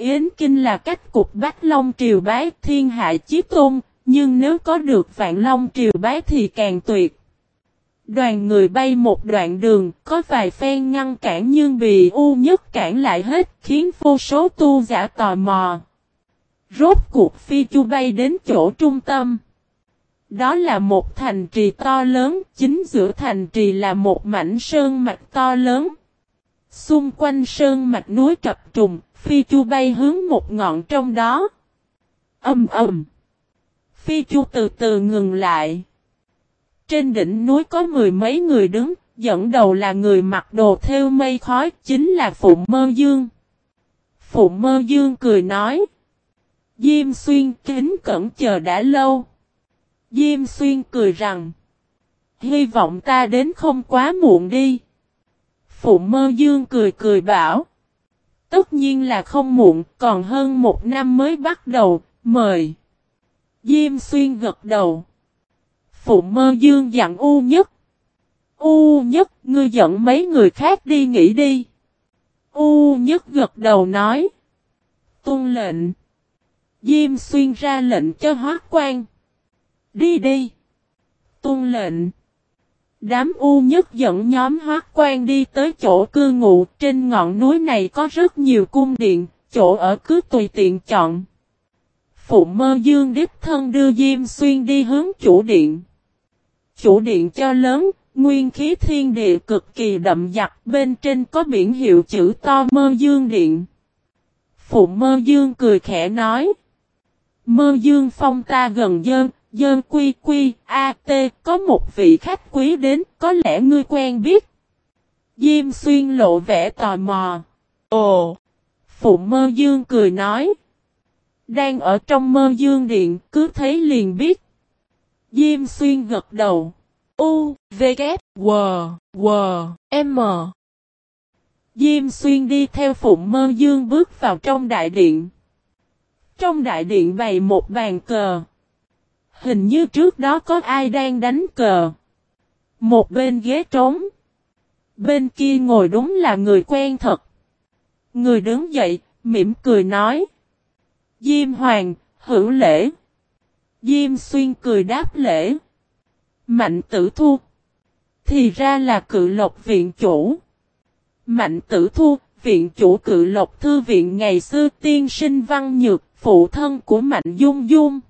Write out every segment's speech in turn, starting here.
Yến Kinh là cách cục Bách Long Triều Bái thiên hạ chí tôn, nhưng nếu có được Vạn Long Triều Bái thì càng tuyệt. Đoàn người bay một đoạn đường, có vài phen ngăn cản nhưng bị u nhất cản lại hết, khiến vô số tu giả tò mò. Rốt cuộc phi chu bay đến chỗ trung tâm. Đó là một thành trì to lớn, chính giữa thành trì là một mảnh sơn mạch to lớn. Xung quanh sơn mạch núi trập trùng, phi chu bay hướng một ngọn trong đó. Âm ầm. Phi chu từ từ ngừng lại. Trên đỉnh núi có mười mấy người đứng, dẫn đầu là người mặc đồ theo mây khói, chính là Phụng Mơ Dương. Phụng Mơ Dương cười nói. Diêm Xuyên kính cẩn chờ đã lâu. Diêm Xuyên cười rằng. Hy vọng ta đến không quá muộn đi. Phụng Mơ Dương cười cười bảo. Tất nhiên là không muộn, còn hơn một năm mới bắt đầu, mời. Diêm Xuyên gật đầu. Phụ mơ dương dặn U nhất. U nhất, ngươi dẫn mấy người khác đi nghỉ đi. U nhất gật đầu nói. Tôn lệnh. Diêm xuyên ra lệnh cho hóa quan. Đi đi. Tôn lệnh. Đám U nhất dẫn nhóm hoác quan đi tới chỗ cư ngụ. Trên ngọn núi này có rất nhiều cung điện, chỗ ở cứ tùy tiện chọn. Phụ mơ dương đích thân đưa Diêm Xuyên đi hướng chủ điện chủ điện cho lớn, nguyên khí thiên địa cực kỳ đậm giặc bên trên có biển hiệu chữ to mơ dương điện. Phụ mơ dương cười khẽ nói. Mơ dương phong ta gần dơn, dơn quy quy, a t, có một vị khách quý đến, có lẽ ngươi quen biết. Diêm xuyên lộ vẻ tò mò. Ồ! Phụ mơ dương cười nói. Đang ở trong mơ dương điện, cứ thấy liền biết. Diêm xuyên gật đầu. U, V, K, W, W, M. Diêm xuyên đi theo Phụ Mơ Dương bước vào trong đại điện. Trong đại điện bày một bàn cờ. Hình như trước đó có ai đang đánh cờ. Một bên ghế trống. Bên kia ngồi đúng là người quen thật. Người đứng dậy, mỉm cười nói. Diêm Hoàng, hữu lễ. Diêm Xuyên cười đáp lễ. Mạnh tử thu. Thì ra là cự lộc viện chủ. Mạnh tử thu, viện chủ cự lộc thư viện ngày xưa tiên sinh văn nhược, phụ thân của Mạnh Dung Dung.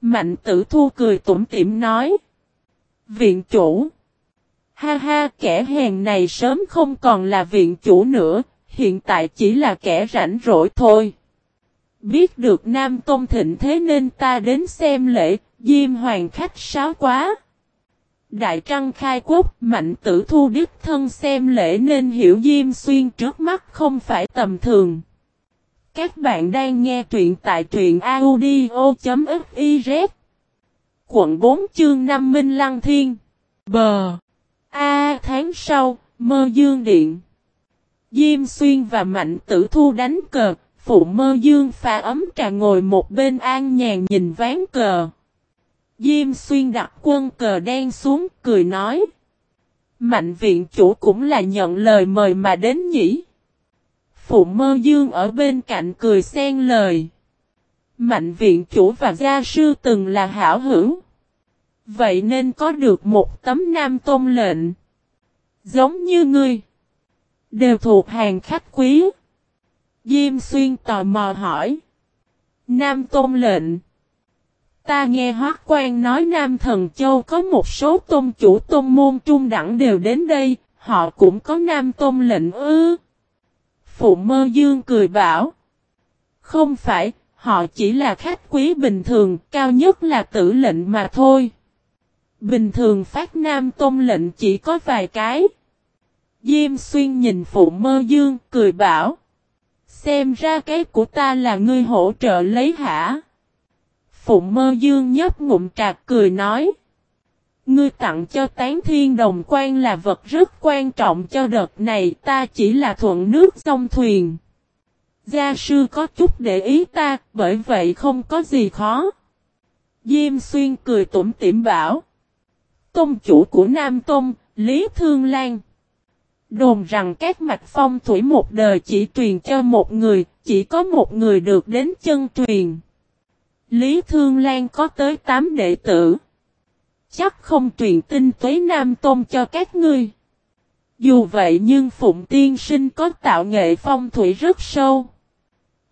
Mạnh tử thu cười tủm tỉm nói. Viện chủ. Ha ha kẻ hèn này sớm không còn là viện chủ nữa, hiện tại chỉ là kẻ rảnh rỗi thôi. Biết được Nam Tôn Thịnh thế nên ta đến xem lễ, Diêm Hoàng khách sáo quá. Đại Trăng khai quốc, mạnh tử thu đích thân xem lễ nên hiểu Diêm Xuyên trước mắt không phải tầm thường. Các bạn đang nghe truyện tại truyện audio.fiz Quận 4 chương 5 Minh Lăng Thiên Bờ A tháng sau, mơ dương điện Diêm Xuyên và Mạnh Tử Thu đánh cờ, phụ mơ dương pha ấm trà ngồi một bên an nhàn nhìn ván cờ. Diêm xuyên đặt quân cờ đen xuống, cười nói. Mạnh viện chủ cũng là nhận lời mời mà đến nhỉ. Phụ mơ dương ở bên cạnh cười xen lời. Mạnh viện chủ và gia sư từng là hảo hữu. Vậy nên có được một tấm nam tôn lệnh. Giống như ngươi. Đều thuộc hàng khách quý. Diêm xuyên tò mò hỏi. Nam tôn lệnh. Ta nghe Hoác Quan nói Nam Thần Châu có một số tôn chủ tôn môn trung đẳng đều đến đây, họ cũng có Nam Tôn lệnh ư. Phụ mơ dương cười bảo. Không phải, họ chỉ là khách quý bình thường, cao nhất là tử lệnh mà thôi. Bình thường phát Nam Tôn lệnh chỉ có vài cái. Diêm xuyên nhìn phụ mơ dương, cười bảo. Xem ra cái của ta là ngươi hỗ trợ lấy hả? Phụ mơ dương nhấp ngụm trạc cười nói. Ngươi tặng cho tán thiên đồng quan là vật rất quan trọng cho đợt này ta chỉ là thuận nước sông thuyền. Gia sư có chút để ý ta, bởi vậy không có gì khó. Diêm xuyên cười tủm tỉm bảo. Công chủ của Nam Tôn, Lý Thương Lan. Đồn rằng các mạch phong thủy một đời chỉ truyền cho một người, chỉ có một người được đến chân truyền. Lý Thương Lan có tới 8 đệ tử. Chắc không truyền tin tuế Nam Tôn cho các ngươi. Dù vậy nhưng Phụng Tiên Sinh có tạo nghệ phong thủy rất sâu.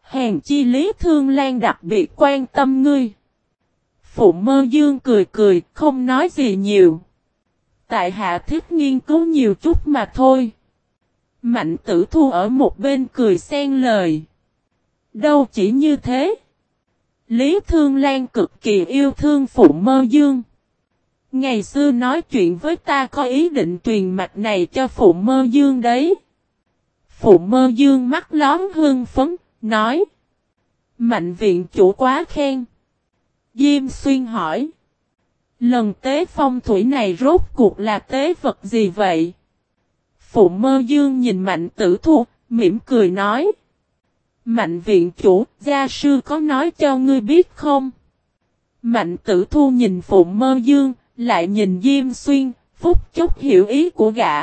Hèn chi Lý Thương Lan đặc biệt quan tâm ngươi. Phụng Mơ Dương cười cười, không nói gì nhiều. Tại hạ thích nghiên cứu nhiều chút mà thôi. Mạnh tử thu ở một bên cười xen lời. Đâu chỉ như thế. Lý Thương Lan cực kỳ yêu thương Phụng Mơ Dương. Ngày xưa nói chuyện với ta có ý định truyền mạch này cho Phụ Mơ Dương đấy. Phụ Mơ Dương mắt lón hương phấn, nói. Mạnh viện chủ quá khen. Diêm xuyên hỏi. Lần tế phong thủy này rốt cuộc là tế vật gì vậy? Phụ Mơ Dương nhìn Mạnh tử thu, mỉm cười nói. Mạnh viện chủ, gia sư có nói cho ngươi biết không? Mạnh tử thu nhìn Phụ Mơ Dương, lại nhìn Diêm Xuyên, phút chốc hiểu ý của gã.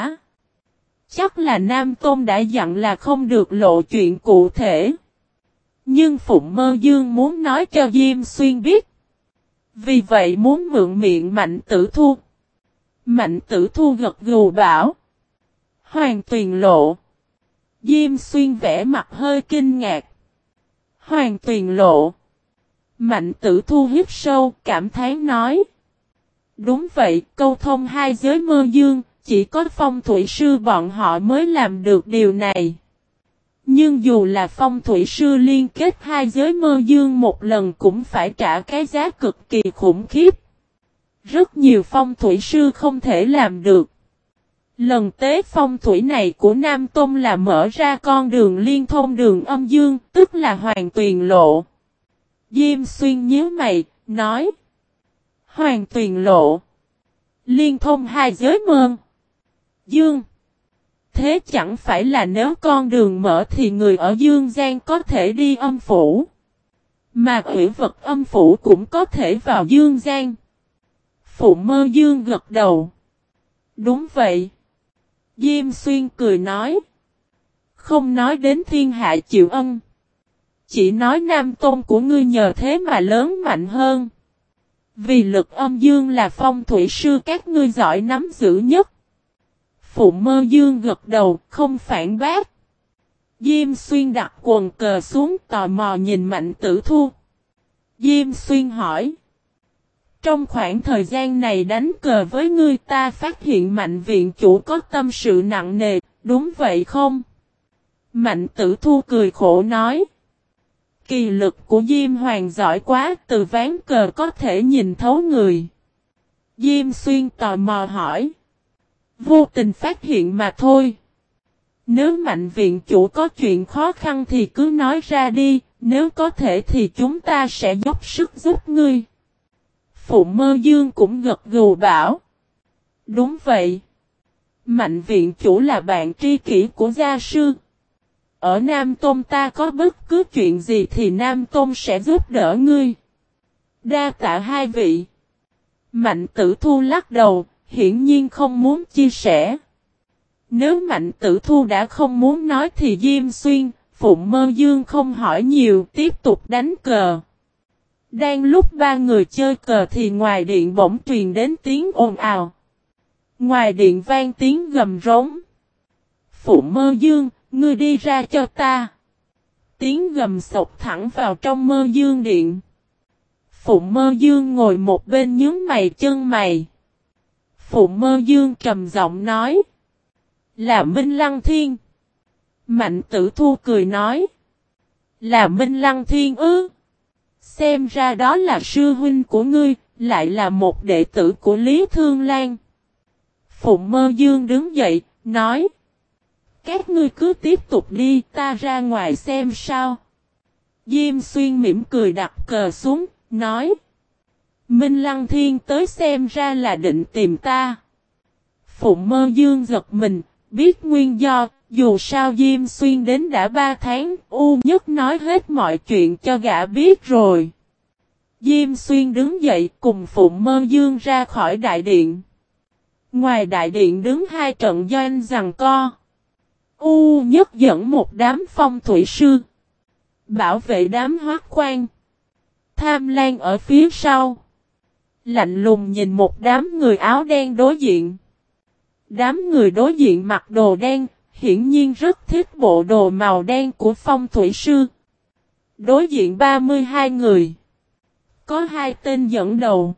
Chắc là Nam Tôn đã dặn là không được lộ chuyện cụ thể. Nhưng Phụng Mơ Dương muốn nói cho Diêm Xuyên biết. Vì vậy muốn mượn miệng Mạnh Tử Thu. Mạnh Tử Thu gật gù bảo. Hoàng Tuyền lộ. Diêm Xuyên vẽ mặt hơi kinh ngạc. Hoàng Tuyền lộ. Mạnh Tử Thu hít sâu cảm thán nói. Đúng vậy, câu thông hai giới mơ dương, chỉ có phong thủy sư bọn họ mới làm được điều này. Nhưng dù là phong thủy sư liên kết hai giới mơ dương một lần cũng phải trả cái giá cực kỳ khủng khiếp. Rất nhiều phong thủy sư không thể làm được. Lần tế phong thủy này của Nam Tôn là mở ra con đường liên thông đường âm dương, tức là hoàng tuyền lộ. Diêm xuyên nhíu mày, nói. Hoàng tuyền lộ. Liên thông hai giới mơn. Dương. Thế chẳng phải là nếu con đường mở thì người ở Dương Giang có thể đi âm phủ. Mà quỷ vật âm phủ cũng có thể vào Dương Giang. Phụ mơ Dương gật đầu. Đúng vậy. Diêm Xuyên cười nói. Không nói đến thiên hạ chịu ân. Chỉ nói nam tôn của ngươi nhờ thế mà lớn mạnh hơn. Vì lực âm dương là phong thủy sư các ngươi giỏi nắm giữ nhất. Phụ mơ dương gật đầu, không phản bác. Diêm xuyên đặt quần cờ xuống tò mò nhìn mạnh tử thu. Diêm xuyên hỏi. Trong khoảng thời gian này đánh cờ với ngươi ta phát hiện mạnh viện chủ có tâm sự nặng nề, đúng vậy không? Mạnh tử thu cười khổ nói. Kỳ lực của Diêm Hoàng giỏi quá, từ ván cờ có thể nhìn thấu người. Diêm Xuyên tò mò hỏi. Vô tình phát hiện mà thôi. Nếu mạnh viện chủ có chuyện khó khăn thì cứ nói ra đi, nếu có thể thì chúng ta sẽ dốc sức giúp ngươi. Phụ mơ dương cũng gật gù bảo. Đúng vậy. Mạnh viện chủ là bạn tri kỷ của gia sư. Ở Nam Tôn ta có bất cứ chuyện gì thì Nam Tôn sẽ giúp đỡ ngươi. Đa tạ hai vị. Mạnh tử thu lắc đầu, hiển nhiên không muốn chia sẻ. Nếu Mạnh Tử Thu đã không muốn nói thì Diêm Xuyên, Phụng Mơ Dương không hỏi nhiều, tiếp tục đánh cờ. Đang lúc ba người chơi cờ thì ngoài điện bỗng truyền đến tiếng ồn ào. Ngoài điện vang tiếng gầm rống. Phụng Mơ Dương, ngươi đi ra cho ta. Tiếng gầm sộc thẳng vào trong mơ dương điện. phụ mơ dương ngồi một bên nhướng mày chân mày. phụ mơ dương trầm giọng nói. Là Minh Lăng Thiên. Mạnh tử thu cười nói. Là Minh Lăng Thiên ư. Xem ra đó là sư huynh của ngươi, lại là một đệ tử của Lý Thương Lan. phụ mơ dương đứng dậy, nói. Các ngươi cứ tiếp tục đi, ta ra ngoài xem sao. Diêm xuyên mỉm cười đặt cờ xuống, nói. Minh Lăng Thiên tới xem ra là định tìm ta. Phụng mơ dương giật mình, biết nguyên do, dù sao Diêm Xuyên đến đã ba tháng, U nhất nói hết mọi chuyện cho gã biết rồi. Diêm Xuyên đứng dậy cùng Phụng mơ dương ra khỏi đại điện. Ngoài đại điện đứng hai trận doanh rằng co. U nhất dẫn một đám phong thủy sư. Bảo vệ đám hoác quan. Tham Lan ở phía sau. Lạnh lùng nhìn một đám người áo đen đối diện. Đám người đối diện mặc đồ đen, hiển nhiên rất thích bộ đồ màu đen của phong thủy sư. Đối diện 32 người. Có hai tên dẫn đầu.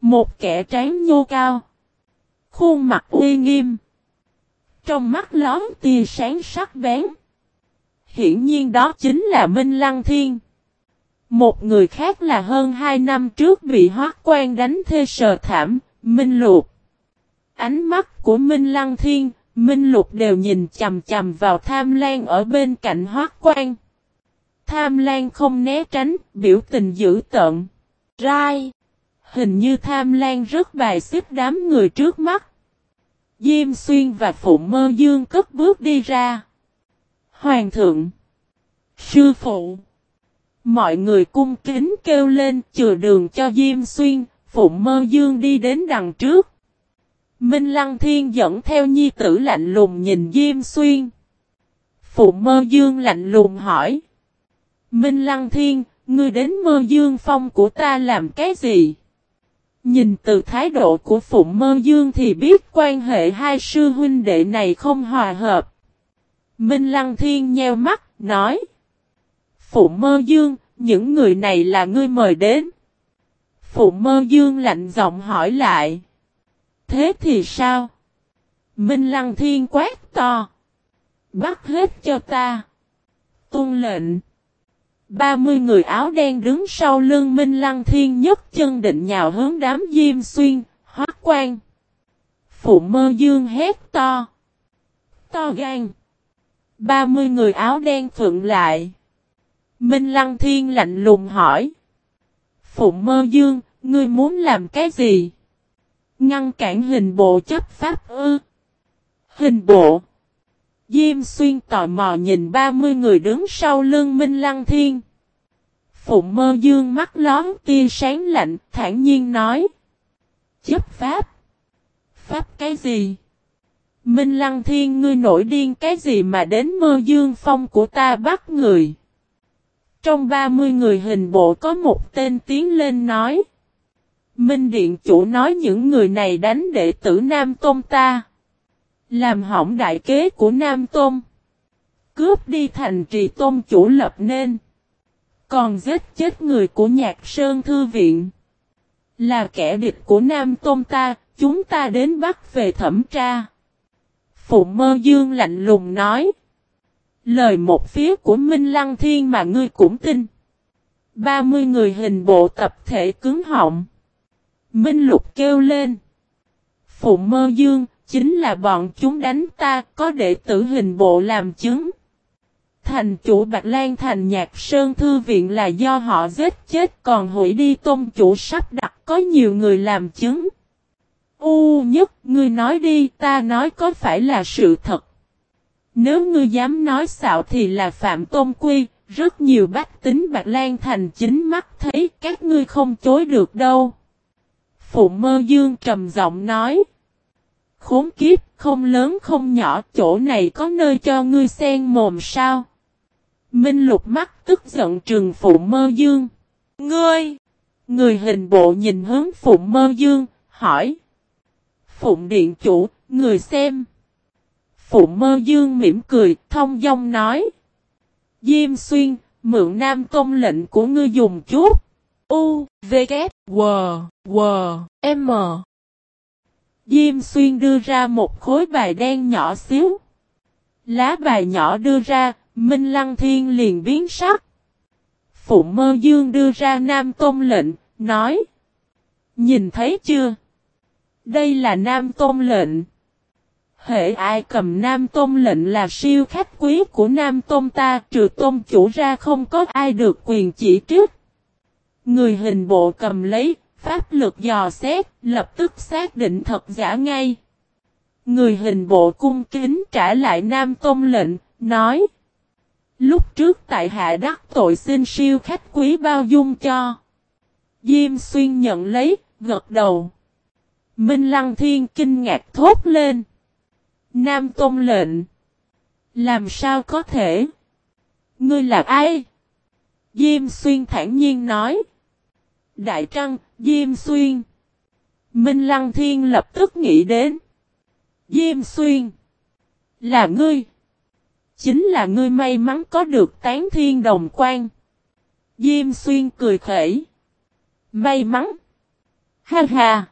Một kẻ tráng nhô cao. Khuôn mặt uy nghiêm. Trong mắt lón tia sáng sắc bén. Hiển nhiên đó chính là Minh Lăng Thiên. Một người khác là hơn hai năm trước bị hoác quan đánh thê sờ thảm, Minh Lục. Ánh mắt của Minh Lăng Thiên, Minh Lục đều nhìn chầm chầm vào tham lan ở bên cạnh hoác quan. Tham lan không né tránh, biểu tình dữ tợn. Rai. Hình như tham lan rất bài xích đám người trước mắt. Diêm xuyên và phụ mơ dương cất bước đi ra. Hoàng thượng. Sư phụ. Mọi người cung kính kêu lên chừa đường cho Diêm Xuyên, Phụ Mơ Dương đi đến đằng trước. Minh Lăng Thiên dẫn theo nhi tử lạnh lùng nhìn Diêm Xuyên. Phụ Mơ Dương lạnh lùng hỏi. Minh Lăng Thiên, ngươi đến Mơ Dương Phong của ta làm cái gì? Nhìn từ thái độ của Phụng Mơ Dương thì biết quan hệ hai sư huynh đệ này không hòa hợp. Minh Lăng Thiên nheo mắt, nói. Phụ mơ dương, những người này là ngươi mời đến. Phụ mơ dương lạnh giọng hỏi lại. Thế thì sao? Minh Lăng Thiên quát to. Bắt hết cho ta. Tôn lệnh. Ba mươi người áo đen đứng sau lưng Minh Lăng Thiên nhất chân định nhào hướng đám diêm xuyên, hóa quan. Phụ mơ dương hét to. To gan. Ba mươi người áo đen phượng lại. Minh Lăng Thiên lạnh lùng hỏi. Phụ mơ dương, ngươi muốn làm cái gì? Ngăn cản hình bộ chấp pháp ư? Hình bộ. Diêm xuyên tò mò nhìn 30 người đứng sau lưng Minh Lăng Thiên. Phụng mơ dương mắt lón tia sáng lạnh, thản nhiên nói. Chấp pháp. Pháp cái gì? Minh Lăng Thiên ngươi nổi điên cái gì mà đến mơ dương phong của ta bắt người? Trong 30 người hình bộ có một tên tiến lên nói. Minh Điện Chủ nói những người này đánh đệ tử Nam Tôn ta. Làm hỏng đại kế của Nam Tôn. Cướp đi thành trì Tôn Chủ lập nên. Còn giết chết người của Nhạc Sơn Thư Viện. Là kẻ địch của Nam Tôn ta, chúng ta đến bắt về thẩm tra. Phụ mơ dương lạnh lùng nói. Lời một phía của Minh Lăng Thiên mà ngươi cũng tin. 30 người hình bộ tập thể cứng họng. Minh Lục kêu lên. Phụ mơ dương, chính là bọn chúng đánh ta, có đệ tử hình bộ làm chứng. Thành chủ Bạch Lan thành nhạc sơn thư viện là do họ giết chết còn hủy đi tôn chủ sắp đặt có nhiều người làm chứng. U nhất, ngươi nói đi, ta nói có phải là sự thật. Nếu ngươi dám nói xạo thì là phạm tôn quy, rất nhiều bách tính Bạch Lan Thành chính mắt thấy các ngươi không chối được đâu. Phụ mơ dương trầm giọng nói. Khốn kiếp, không lớn không nhỏ, chỗ này có nơi cho ngươi sen mồm sao? Minh lục mắt tức giận trừng phụ mơ dương. Ngươi! Người hình bộ nhìn hướng Phụng mơ dương, hỏi. Phụng điện chủ, người xem. Phụng mơ dương mỉm cười, thông dong nói. Diêm xuyên, mượn nam công lệnh của ngươi dùng chút. U, V, K, W, W, M. Diêm xuyên đưa ra một khối bài đen nhỏ xíu. Lá bài nhỏ đưa ra, Minh Lăng Thiên liền biến sắc. Phụ mơ dương đưa ra nam Tôn lệnh, nói. Nhìn thấy chưa? Đây là nam Tôn lệnh. Hệ ai cầm Nam Tôn lệnh là siêu khách quý của Nam Tôn ta trừ Tôn chủ ra không có ai được quyền chỉ trước. Người hình bộ cầm lấy, pháp lực dò xét, lập tức xác định thật giả ngay. Người hình bộ cung kính trả lại Nam Tôn lệnh, nói. Lúc trước tại hạ đắc tội xin siêu khách quý bao dung cho. Diêm xuyên nhận lấy, gật đầu. Minh Lăng Thiên kinh ngạc thốt lên. Nam Tôn lệnh. Làm sao có thể? Ngươi là ai? Diêm Xuyên thản nhiên nói. Đại Trăng, Diêm Xuyên. Minh Lăng Thiên lập tức nghĩ đến. Diêm Xuyên. Là ngươi. Chính là ngươi may mắn có được tán thiên đồng quan. Diêm Xuyên cười khẩy. May mắn. Ha ha.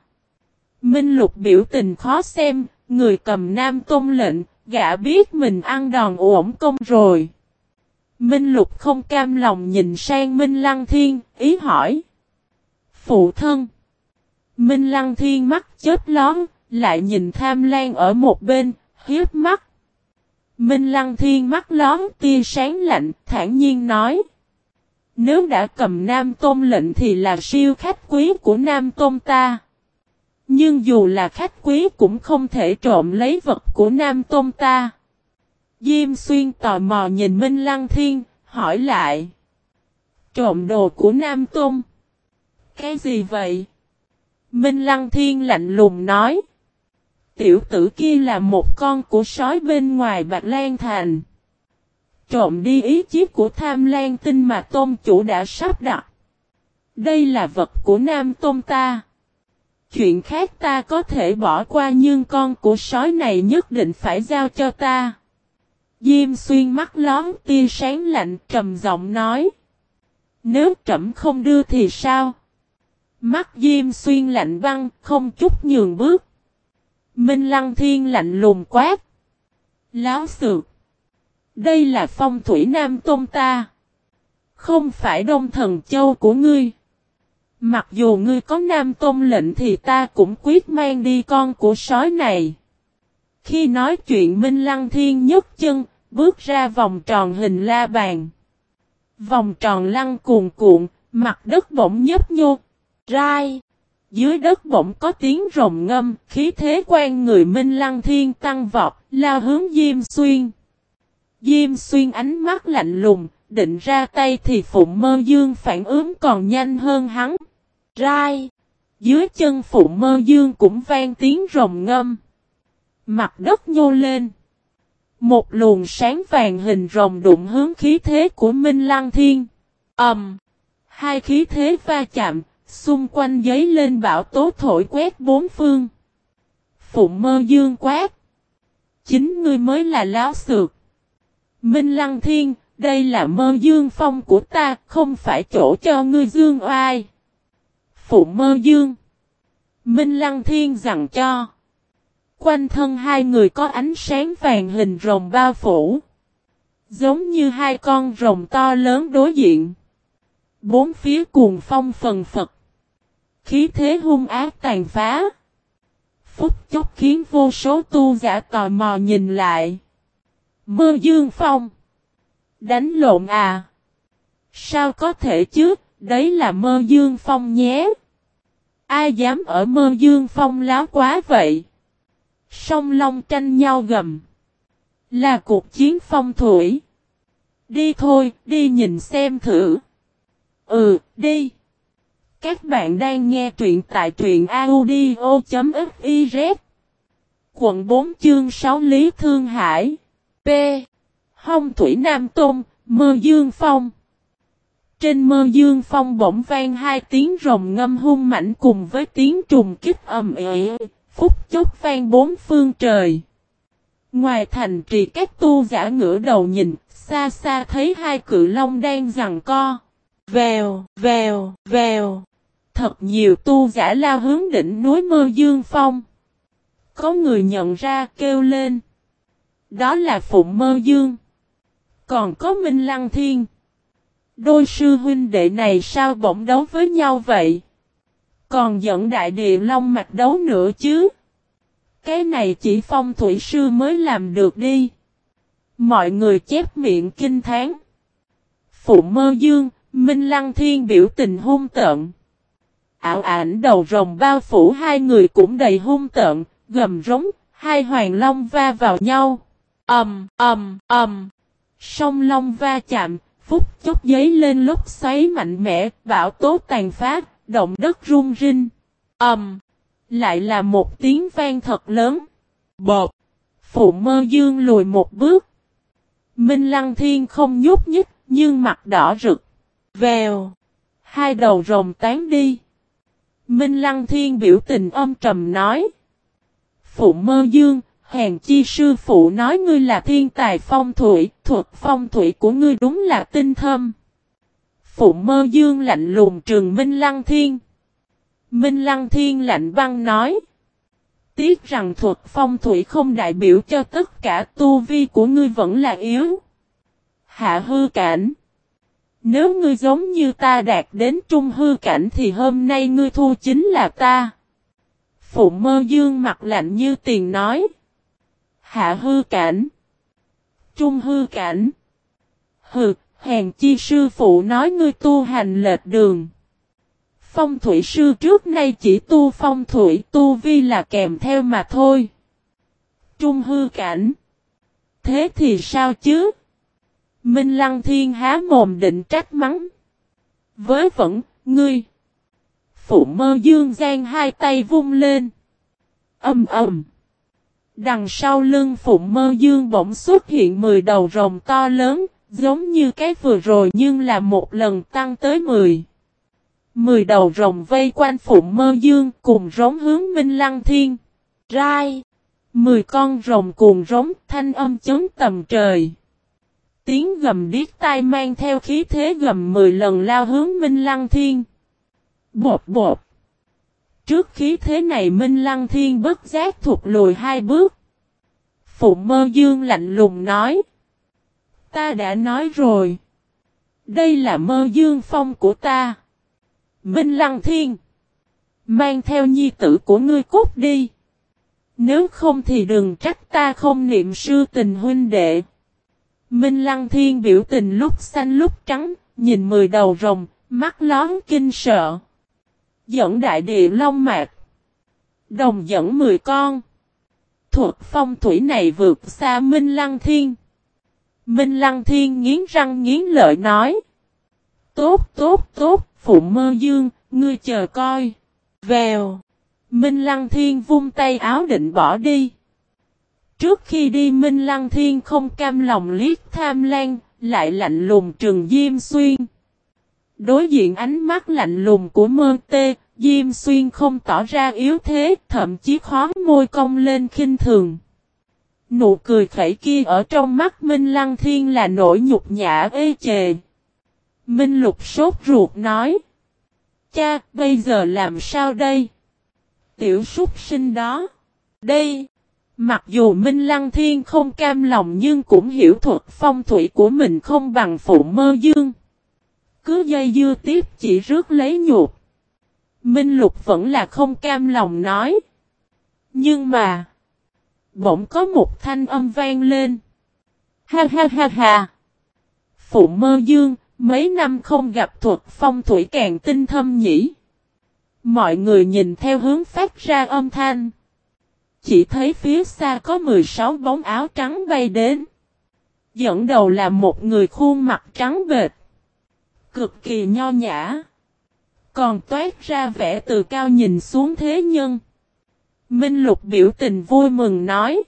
Minh Lục biểu tình khó xem, người cầm nam công lệnh, gã biết mình ăn đòn ổn công rồi. Minh Lục không cam lòng nhìn sang Minh Lăng Thiên, ý hỏi. Phụ thân. Minh Lăng Thiên mắt chết lón, lại nhìn tham lan ở một bên, hiếp mắt. Minh Lăng Thiên mắt lón tia sáng lạnh, thản nhiên nói. Nếu đã cầm Nam Tôn lệnh thì là siêu khách quý của Nam Tôn ta. Nhưng dù là khách quý cũng không thể trộm lấy vật của Nam Tôn ta. Diêm xuyên tò mò nhìn Minh Lăng Thiên, hỏi lại. Trộm đồ của Nam Tôn. Cái gì vậy? Minh Lăng Thiên lạnh lùng nói. Tiểu tử kia là một con của sói bên ngoài Bạch Lan Thành. Trộm đi ý chí của tham lan tinh mà tôn chủ đã sắp đặt. Đây là vật của Nam Tôn ta. Chuyện khác ta có thể bỏ qua nhưng con của sói này nhất định phải giao cho ta. Diêm xuyên mắt lón tia sáng lạnh trầm giọng nói. Nếu trẫm không đưa thì sao? Mắt Diêm xuyên lạnh băng không chút nhường bước. Minh Lăng Thiên lạnh lùng quát. Láo sược. Đây là phong thủy Nam Tôn ta. Không phải Đông Thần Châu của ngươi. Mặc dù ngươi có Nam Tôn lệnh thì ta cũng quyết mang đi con của sói này. Khi nói chuyện Minh Lăng Thiên nhấc chân, bước ra vòng tròn hình la bàn. Vòng tròn lăn cuồn cuộn, mặt đất bỗng nhấp nhô. Rai! Dưới đất bỗng có tiếng rồng ngâm, khí thế quen người Minh Lăng Thiên tăng vọt, lao hướng Diêm Xuyên. Diêm Xuyên ánh mắt lạnh lùng, định ra tay thì Phụng Mơ Dương phản ứng còn nhanh hơn hắn. Rai! Dưới chân Phụng Mơ Dương cũng vang tiếng rồng ngâm. Mặt đất nhô lên. Một luồng sáng vàng hình rồng đụng hướng khí thế của Minh Lăng Thiên. Ẩm! Um, hai khí thế va chạm, Xung quanh giấy lên bão tố thổi quét bốn phương. Phụng mơ dương quát. Chính ngươi mới là láo sược. Minh Lăng Thiên, đây là mơ dương phong của ta, không phải chỗ cho ngươi dương oai. Phụng mơ dương. Minh Lăng Thiên dặn cho. Quanh thân hai người có ánh sáng vàng hình rồng bao phủ. Giống như hai con rồng to lớn đối diện. Bốn phía cuồng phong phần phật. Khí thế hung ác tàn phá. Phúc chốc khiến vô số tu giả tò mò nhìn lại. Mơ dương phong. Đánh lộn à. Sao có thể chứ, đấy là mơ dương phong nhé. Ai dám ở mơ dương phong láo quá vậy? Song long tranh nhau gầm. Là cuộc chiến phong thủy. Đi thôi, đi nhìn xem thử. Ừ, đi. Các bạn đang nghe truyện tại truyện audio.fiz Quận 4 chương 6 Lý Thương Hải P. Hồng Thủy Nam Tôn, Mơ Dương Phong Trên Mơ Dương Phong bỗng vang hai tiếng rồng ngâm hung mạnh cùng với tiếng trùng kích ầm ĩ, phút chốc vang bốn phương trời. Ngoài thành trì các tu giả ngửa đầu nhìn, xa xa thấy hai cự long đang giằng co. Vèo, vèo, vèo. Thật nhiều tu giả lao hướng đỉnh núi mơ dương phong. Có người nhận ra kêu lên. Đó là Phụng Mơ Dương. Còn có Minh Lăng Thiên. Đôi sư huynh đệ này sao bỗng đấu với nhau vậy? Còn dẫn đại địa long mạch đấu nữa chứ? Cái này chỉ phong thủy sư mới làm được đi. Mọi người chép miệng kinh tháng. Phụ Mơ Dương, Minh Lăng Thiên biểu tình hung tận. Ảo ảnh đầu rồng bao phủ hai người cũng đầy hung tợn, gầm rống, hai hoàng long va vào nhau. Ầm, ầm, ầm. Song long va chạm, phút chốc giấy lên lốc xoáy mạnh mẽ, bão tố tàn phá, động đất rung rinh. Ầm. Lại là một tiếng vang thật lớn. Bột. Phụ mơ dương lùi một bước. Minh Lăng Thiên không nhúc nhích, nhưng mặt đỏ rực. Vèo. Hai đầu rồng tán đi. Minh Lăng Thiên biểu tình âm trầm nói. Phụ mơ dương, hèn chi sư phụ nói ngươi là thiên tài phong thủy, thuật phong thủy của ngươi đúng là tinh thâm. Phụ mơ dương lạnh lùng trường Minh Lăng Thiên. Minh Lăng Thiên lạnh băng nói. Tiếc rằng thuật phong thủy không đại biểu cho tất cả tu vi của ngươi vẫn là yếu. Hạ hư cảnh. Nếu ngươi giống như ta đạt đến trung hư cảnh thì hôm nay ngươi thu chính là ta. Phụ mơ dương mặt lạnh như tiền nói. Hạ hư cảnh. Trung hư cảnh. Hừ, hèn chi sư phụ nói ngươi tu hành lệch đường. Phong thủy sư trước nay chỉ tu phong thủy tu vi là kèm theo mà thôi. Trung hư cảnh. Thế thì sao chứ? Minh Lăng Thiên há mồm định trách mắng. Với vẫn, ngươi. Phụ mơ dương gian hai tay vung lên. Âm ầm. Đằng sau lưng phụ mơ dương bỗng xuất hiện 10 đầu rồng to lớn, giống như cái vừa rồi nhưng là một lần tăng tới 10. Mười đầu rồng vây quanh Phụng Mơ Dương cùng rống hướng Minh Lăng Thiên. Rai. Mười con rồng cùng rống thanh âm chấn tầm trời. Tiếng gầm điếc tai mang theo khí thế gầm mười lần lao hướng Minh Lăng Thiên. Bột bột. Trước khí thế này Minh Lăng Thiên bất giác thụt lùi hai bước. phụ Mơ Dương lạnh lùng nói. Ta đã nói rồi. Đây là mơ dương phong của ta. Minh Lăng Thiên. Mang theo nhi tử của ngươi cút đi. Nếu không thì đừng trách ta không niệm sư tình huynh đệ. Minh Lăng Thiên biểu tình lúc xanh lúc trắng, nhìn mười đầu rồng, mắt lón kinh sợ. Dẫn đại địa long mạc. Đồng dẫn mười con. thuộc phong thủy này vượt xa Minh Lăng Thiên. Minh Lăng Thiên nghiến răng nghiến lợi nói. Tốt tốt tốt, Phụ Mơ Dương, ngươi chờ coi. Vèo. Minh Lăng Thiên vung tay áo định bỏ đi. Trước khi đi Minh Lăng Thiên không cam lòng liếc tham lan, lại lạnh lùng trừng Diêm Xuyên. Đối diện ánh mắt lạnh lùng của mơ tê, Diêm Xuyên không tỏ ra yếu thế, thậm chí khó môi cong lên khinh thường. Nụ cười khẩy kia ở trong mắt Minh Lăng Thiên là nỗi nhục nhã ê chề. Minh Lục sốt ruột nói. Cha, bây giờ làm sao đây? Tiểu súc sinh đó. Đây. Mặc dù Minh Lăng Thiên không cam lòng nhưng cũng hiểu thuật phong thủy của mình không bằng phụ mơ dương. Cứ dây dưa tiếp chỉ rước lấy nhuột. Minh Lục vẫn là không cam lòng nói. Nhưng mà. Bỗng có một thanh âm vang lên. Ha ha ha ha. Phụ mơ dương, Mấy năm không gặp thuật phong thủy càng tinh thâm nhỉ. Mọi người nhìn theo hướng phát ra âm thanh. Chỉ thấy phía xa có 16 bóng áo trắng bay đến. Dẫn đầu là một người khuôn mặt trắng bệt. Cực kỳ nho nhã. Còn toát ra vẻ từ cao nhìn xuống thế nhân. Minh Lục biểu tình vui mừng nói.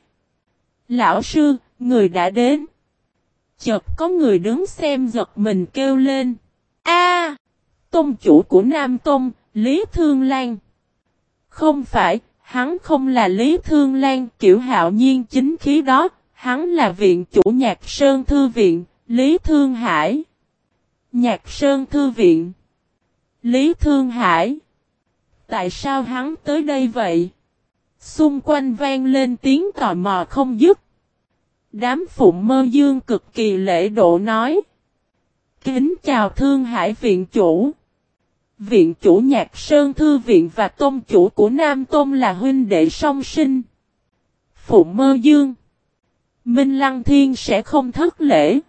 Lão sư, người đã đến. Chợt có người đứng xem giật mình kêu lên. A, Tôn chủ của Nam Tôn, Lý Thương Lan. Không phải, hắn không là Lý Thương Lan kiểu hạo nhiên chính khí đó, hắn là viện chủ Nhạc Sơn Thư Viện, Lý Thương Hải. Nhạc Sơn Thư Viện. Lý Thương Hải. Tại sao hắn tới đây vậy? Xung quanh vang lên tiếng tò mò không dứt. Đám phụng mơ dương cực kỳ lễ độ nói. Kính chào Thương Hải Viện Chủ. Viện chủ Nhạc Sơn Thư Viện và tôn chủ của Nam Tôn là huynh đệ song sinh. phụ mơ dương. Minh Lăng Thiên sẽ không thất lễ.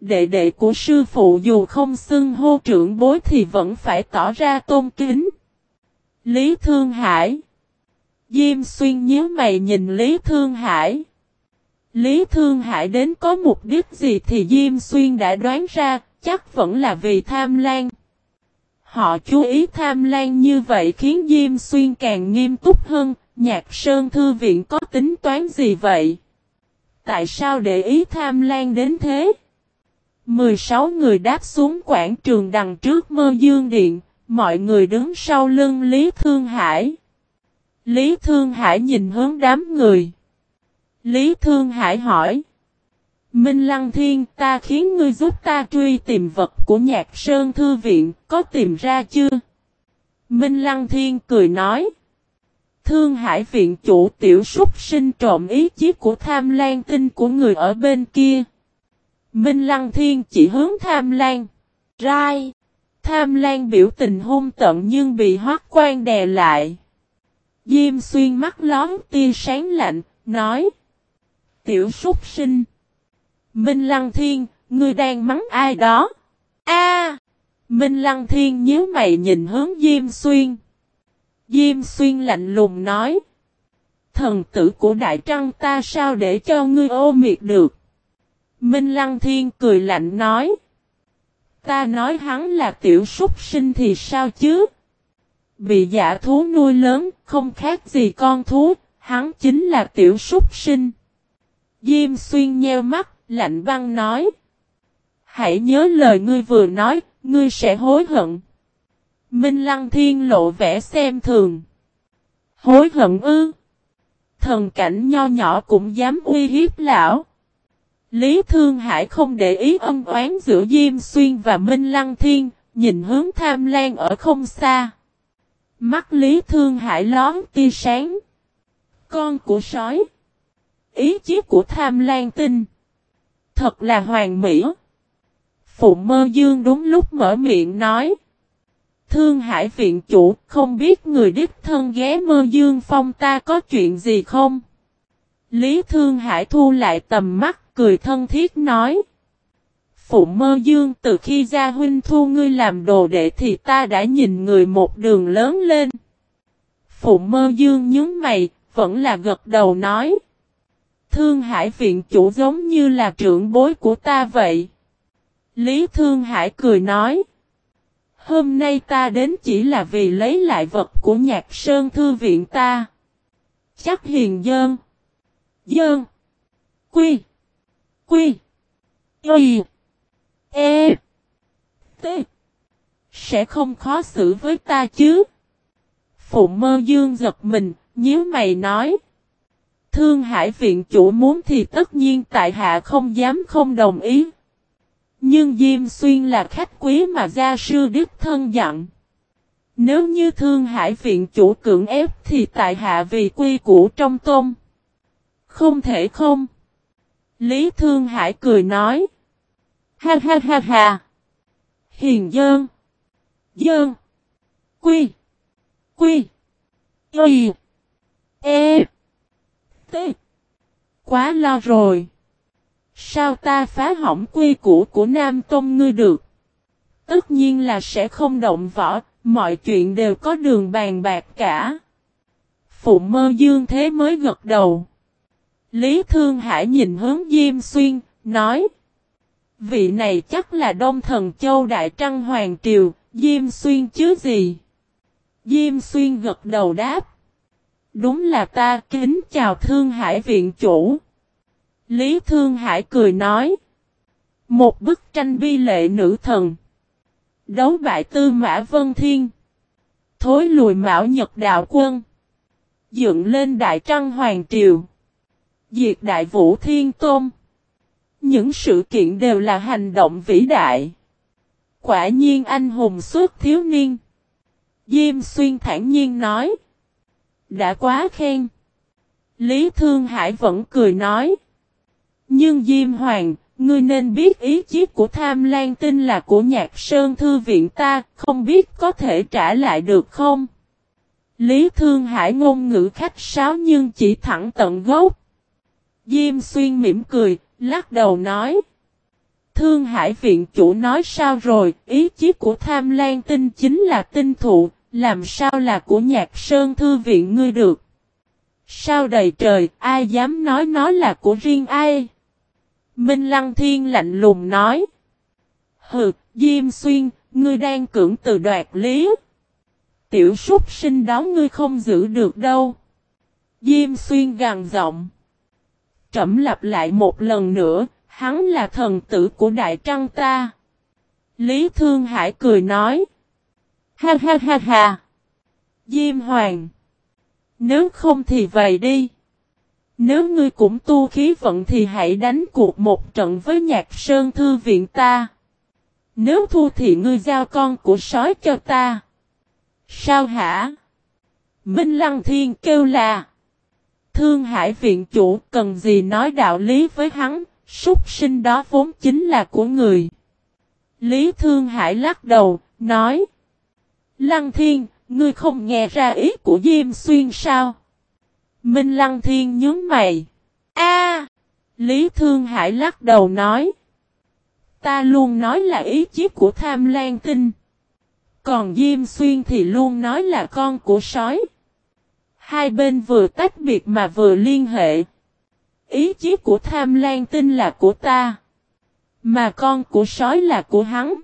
Đệ đệ của sư phụ dù không xưng hô trưởng bối thì vẫn phải tỏ ra tôn kính. Lý Thương Hải. Diêm xuyên nhớ mày nhìn Lý Thương Hải. Lý Thương Hải đến có mục đích gì thì Diêm Xuyên đã đoán ra, chắc vẫn là vì tham lan. Họ chú ý tham lan như vậy khiến Diêm Xuyên càng nghiêm túc hơn, nhạc sơn thư viện có tính toán gì vậy? Tại sao để ý tham lan đến thế? 16 người đáp xuống quảng trường đằng trước mơ dương điện, mọi người đứng sau lưng Lý Thương Hải. Lý Thương Hải nhìn hướng đám người. Lý Thương Hải hỏi. Minh Lăng Thiên ta khiến ngươi giúp ta truy tìm vật của nhạc sơn thư viện, có tìm ra chưa? Minh Lăng Thiên cười nói. Thương Hải viện chủ tiểu súc sinh trộm ý chí của tham lan tinh của người ở bên kia. Minh Lăng Thiên chỉ hướng tham lan. Rai. Tham lan biểu tình hung tận nhưng bị hoác quan đè lại. Diêm xuyên mắt lón tia sáng lạnh, nói. Tiểu súc sinh. Minh Lăng Thiên, ngươi đang mắng ai đó? A! Minh Lăng Thiên nhíu mày nhìn hướng Diêm Xuyên. Diêm Xuyên lạnh lùng nói. Thần tử của Đại Trăng ta sao để cho ngươi ô miệt được? Minh Lăng Thiên cười lạnh nói. Ta nói hắn là tiểu súc sinh thì sao chứ? Bị giả thú nuôi lớn, không khác gì con thú, hắn chính là tiểu súc sinh. Diêm xuyên nheo mắt, lạnh băng nói. Hãy nhớ lời ngươi vừa nói, ngươi sẽ hối hận. Minh Lăng Thiên lộ vẻ xem thường. Hối hận ư? Thần cảnh nho nhỏ cũng dám uy hiếp lão. Lý Thương Hải không để ý ân oán giữa Diêm Xuyên và Minh Lăng Thiên, nhìn hướng tham lan ở không xa. Mắt Lý Thương Hải lón tia sáng. Con của sói. Ý chí của tham lan tinh. Thật là hoàn mỹ. Phụ mơ dương đúng lúc mở miệng nói. Thương Hải viện chủ không biết người đích thân ghé mơ dương phong ta có chuyện gì không? Lý Thương Hải thu lại tầm mắt cười thân thiết nói. Phụ mơ dương từ khi gia huynh thu ngươi làm đồ đệ thì ta đã nhìn người một đường lớn lên. Phụ mơ dương nhướng mày, vẫn là gật đầu nói. Thương Hải viện chủ giống như là trưởng bối của ta vậy. Lý Thương Hải cười nói. Hôm nay ta đến chỉ là vì lấy lại vật của nhạc sơn thư viện ta. Chắc hiền dơn. Dơn. Quy. Quy. Y. E. T. Sẽ không khó xử với ta chứ. Phụ mơ dương giật mình, nhíu mày nói. Thương Hải viện chủ muốn thì tất nhiên tại hạ không dám không đồng ý. Nhưng Diêm Xuyên là khách quý mà gia sư đích thân dặn. Nếu như Thương Hải viện chủ cưỡng ép thì tại hạ vì quy củ trong tôn. Không thể không. Lý Thương Hải cười nói. Ha ha ha ha. Hiền dơn. Dơn. Quy. Quy. Y. E tê. Quá lo rồi. Sao ta phá hỏng quy củ của Nam Tôn ngươi được? Tất nhiên là sẽ không động võ, mọi chuyện đều có đường bàn bạc cả. Phụ mơ dương thế mới gật đầu. Lý Thương Hải nhìn hướng Diêm Xuyên, nói. Vị này chắc là Đông Thần Châu Đại Trăng Hoàng Triều, Diêm Xuyên chứ gì? Diêm Xuyên gật đầu đáp. Đúng là ta kính chào Thương Hải viện chủ. Lý Thương Hải cười nói. Một bức tranh bi lệ nữ thần. Đấu bại tư mã Vân Thiên. Thối lùi mạo nhật đạo quân. Dựng lên đại trăng hoàng triều. Diệt đại vũ thiên tôn. Những sự kiện đều là hành động vĩ đại. Quả nhiên anh hùng suốt thiếu niên. Diêm xuyên thản nhiên nói. Đã quá khen. Lý Thương Hải vẫn cười nói. Nhưng Diêm Hoàng, ngươi nên biết ý chí của tham lan tinh là của nhạc sơn thư viện ta, không biết có thể trả lại được không? Lý Thương Hải ngôn ngữ khách sáo nhưng chỉ thẳng tận gốc. Diêm Xuyên mỉm cười, lắc đầu nói. Thương Hải viện chủ nói sao rồi, ý chí của tham lan tinh chính là tinh thụ, làm sao là của nhạc sơn thư viện ngươi được? Sao đầy trời, ai dám nói nó là của riêng ai? Minh Lăng Thiên lạnh lùng nói. Hừ, Diêm Xuyên, ngươi đang cưỡng từ đoạt lý. Tiểu súc sinh đó ngươi không giữ được đâu. Diêm Xuyên gằn giọng. Trẩm lặp lại một lần nữa, Hắn là thần tử của Đại Trăng ta. Lý Thương Hải cười nói. Ha ha ha ha. Diêm Hoàng. Nếu không thì vậy đi. Nếu ngươi cũng tu khí vận thì hãy đánh cuộc một trận với nhạc sơn thư viện ta. Nếu thu thì ngươi giao con của sói cho ta. Sao hả? Minh Lăng Thiên kêu là. Thương Hải viện chủ cần gì nói đạo lý với hắn, súc sinh đó vốn chính là của người. Lý Thương Hải lắc đầu, nói. Lăng Thiên, ngươi không nghe ra ý của Diêm Xuyên sao? Minh Lăng Thiên nhướng mày. A! Lý Thương Hải lắc đầu nói. Ta luôn nói là ý chí của tham lan tinh. Còn Diêm Xuyên thì luôn nói là con của sói. Hai bên vừa tách biệt mà vừa liên hệ. Ý chí của tham lan tinh là của ta. Mà con của sói là của hắn.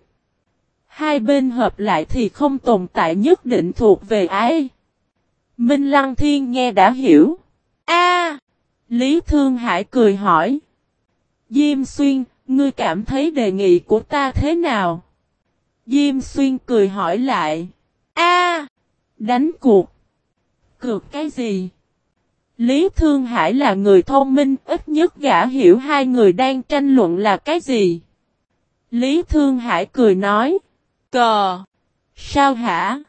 Hai bên hợp lại thì không tồn tại nhất định thuộc về ai. Minh Lăng Thiên nghe đã hiểu. A, Lý Thương Hải cười hỏi. Diêm Xuyên, ngươi cảm thấy đề nghị của ta thế nào? Diêm Xuyên cười hỏi lại. A, đánh cuộc. Cược cái gì? Lý Thương Hải là người thông minh, ít nhất gã hiểu hai người đang tranh luận là cái gì. Lý Thương Hải cười nói. Cờ. Sao hả?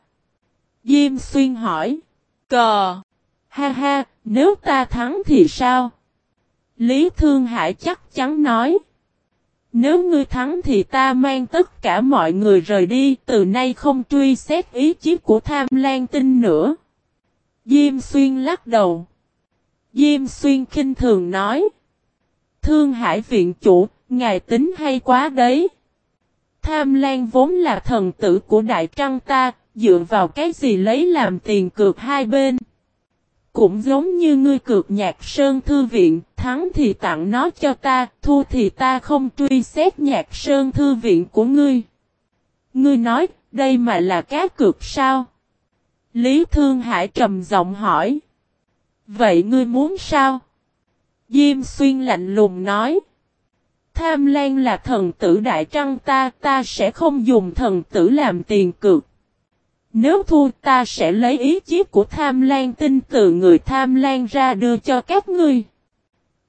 Diêm Xuyên hỏi. Cờ. Ha ha, nếu ta thắng thì sao? Lý Thương Hải chắc chắn nói. Nếu ngươi thắng thì ta mang tất cả mọi người rời đi, từ nay không truy xét ý chí của tham lan tinh nữa. Diêm Xuyên lắc đầu. Diêm Xuyên khinh thường nói. Thương Hải viện chủ, ngài tính hay quá đấy. Tham Lan vốn là thần tử của Đại Trăng ta, dựa vào cái gì lấy làm tiền cược hai bên. Cũng giống như ngươi cược nhạc sơn thư viện, thắng thì tặng nó cho ta, thua thì ta không truy xét nhạc sơn thư viện của ngươi. Ngươi nói, đây mà là cá cược sao? Lý Thương Hải trầm giọng hỏi. Vậy ngươi muốn sao? Diêm xuyên lạnh lùng nói. Tham Lan là thần tử đại trăng ta, ta sẽ không dùng thần tử làm tiền cược. Nếu thua ta sẽ lấy ý chí của tham lan tin từ người tham lan ra đưa cho các ngươi.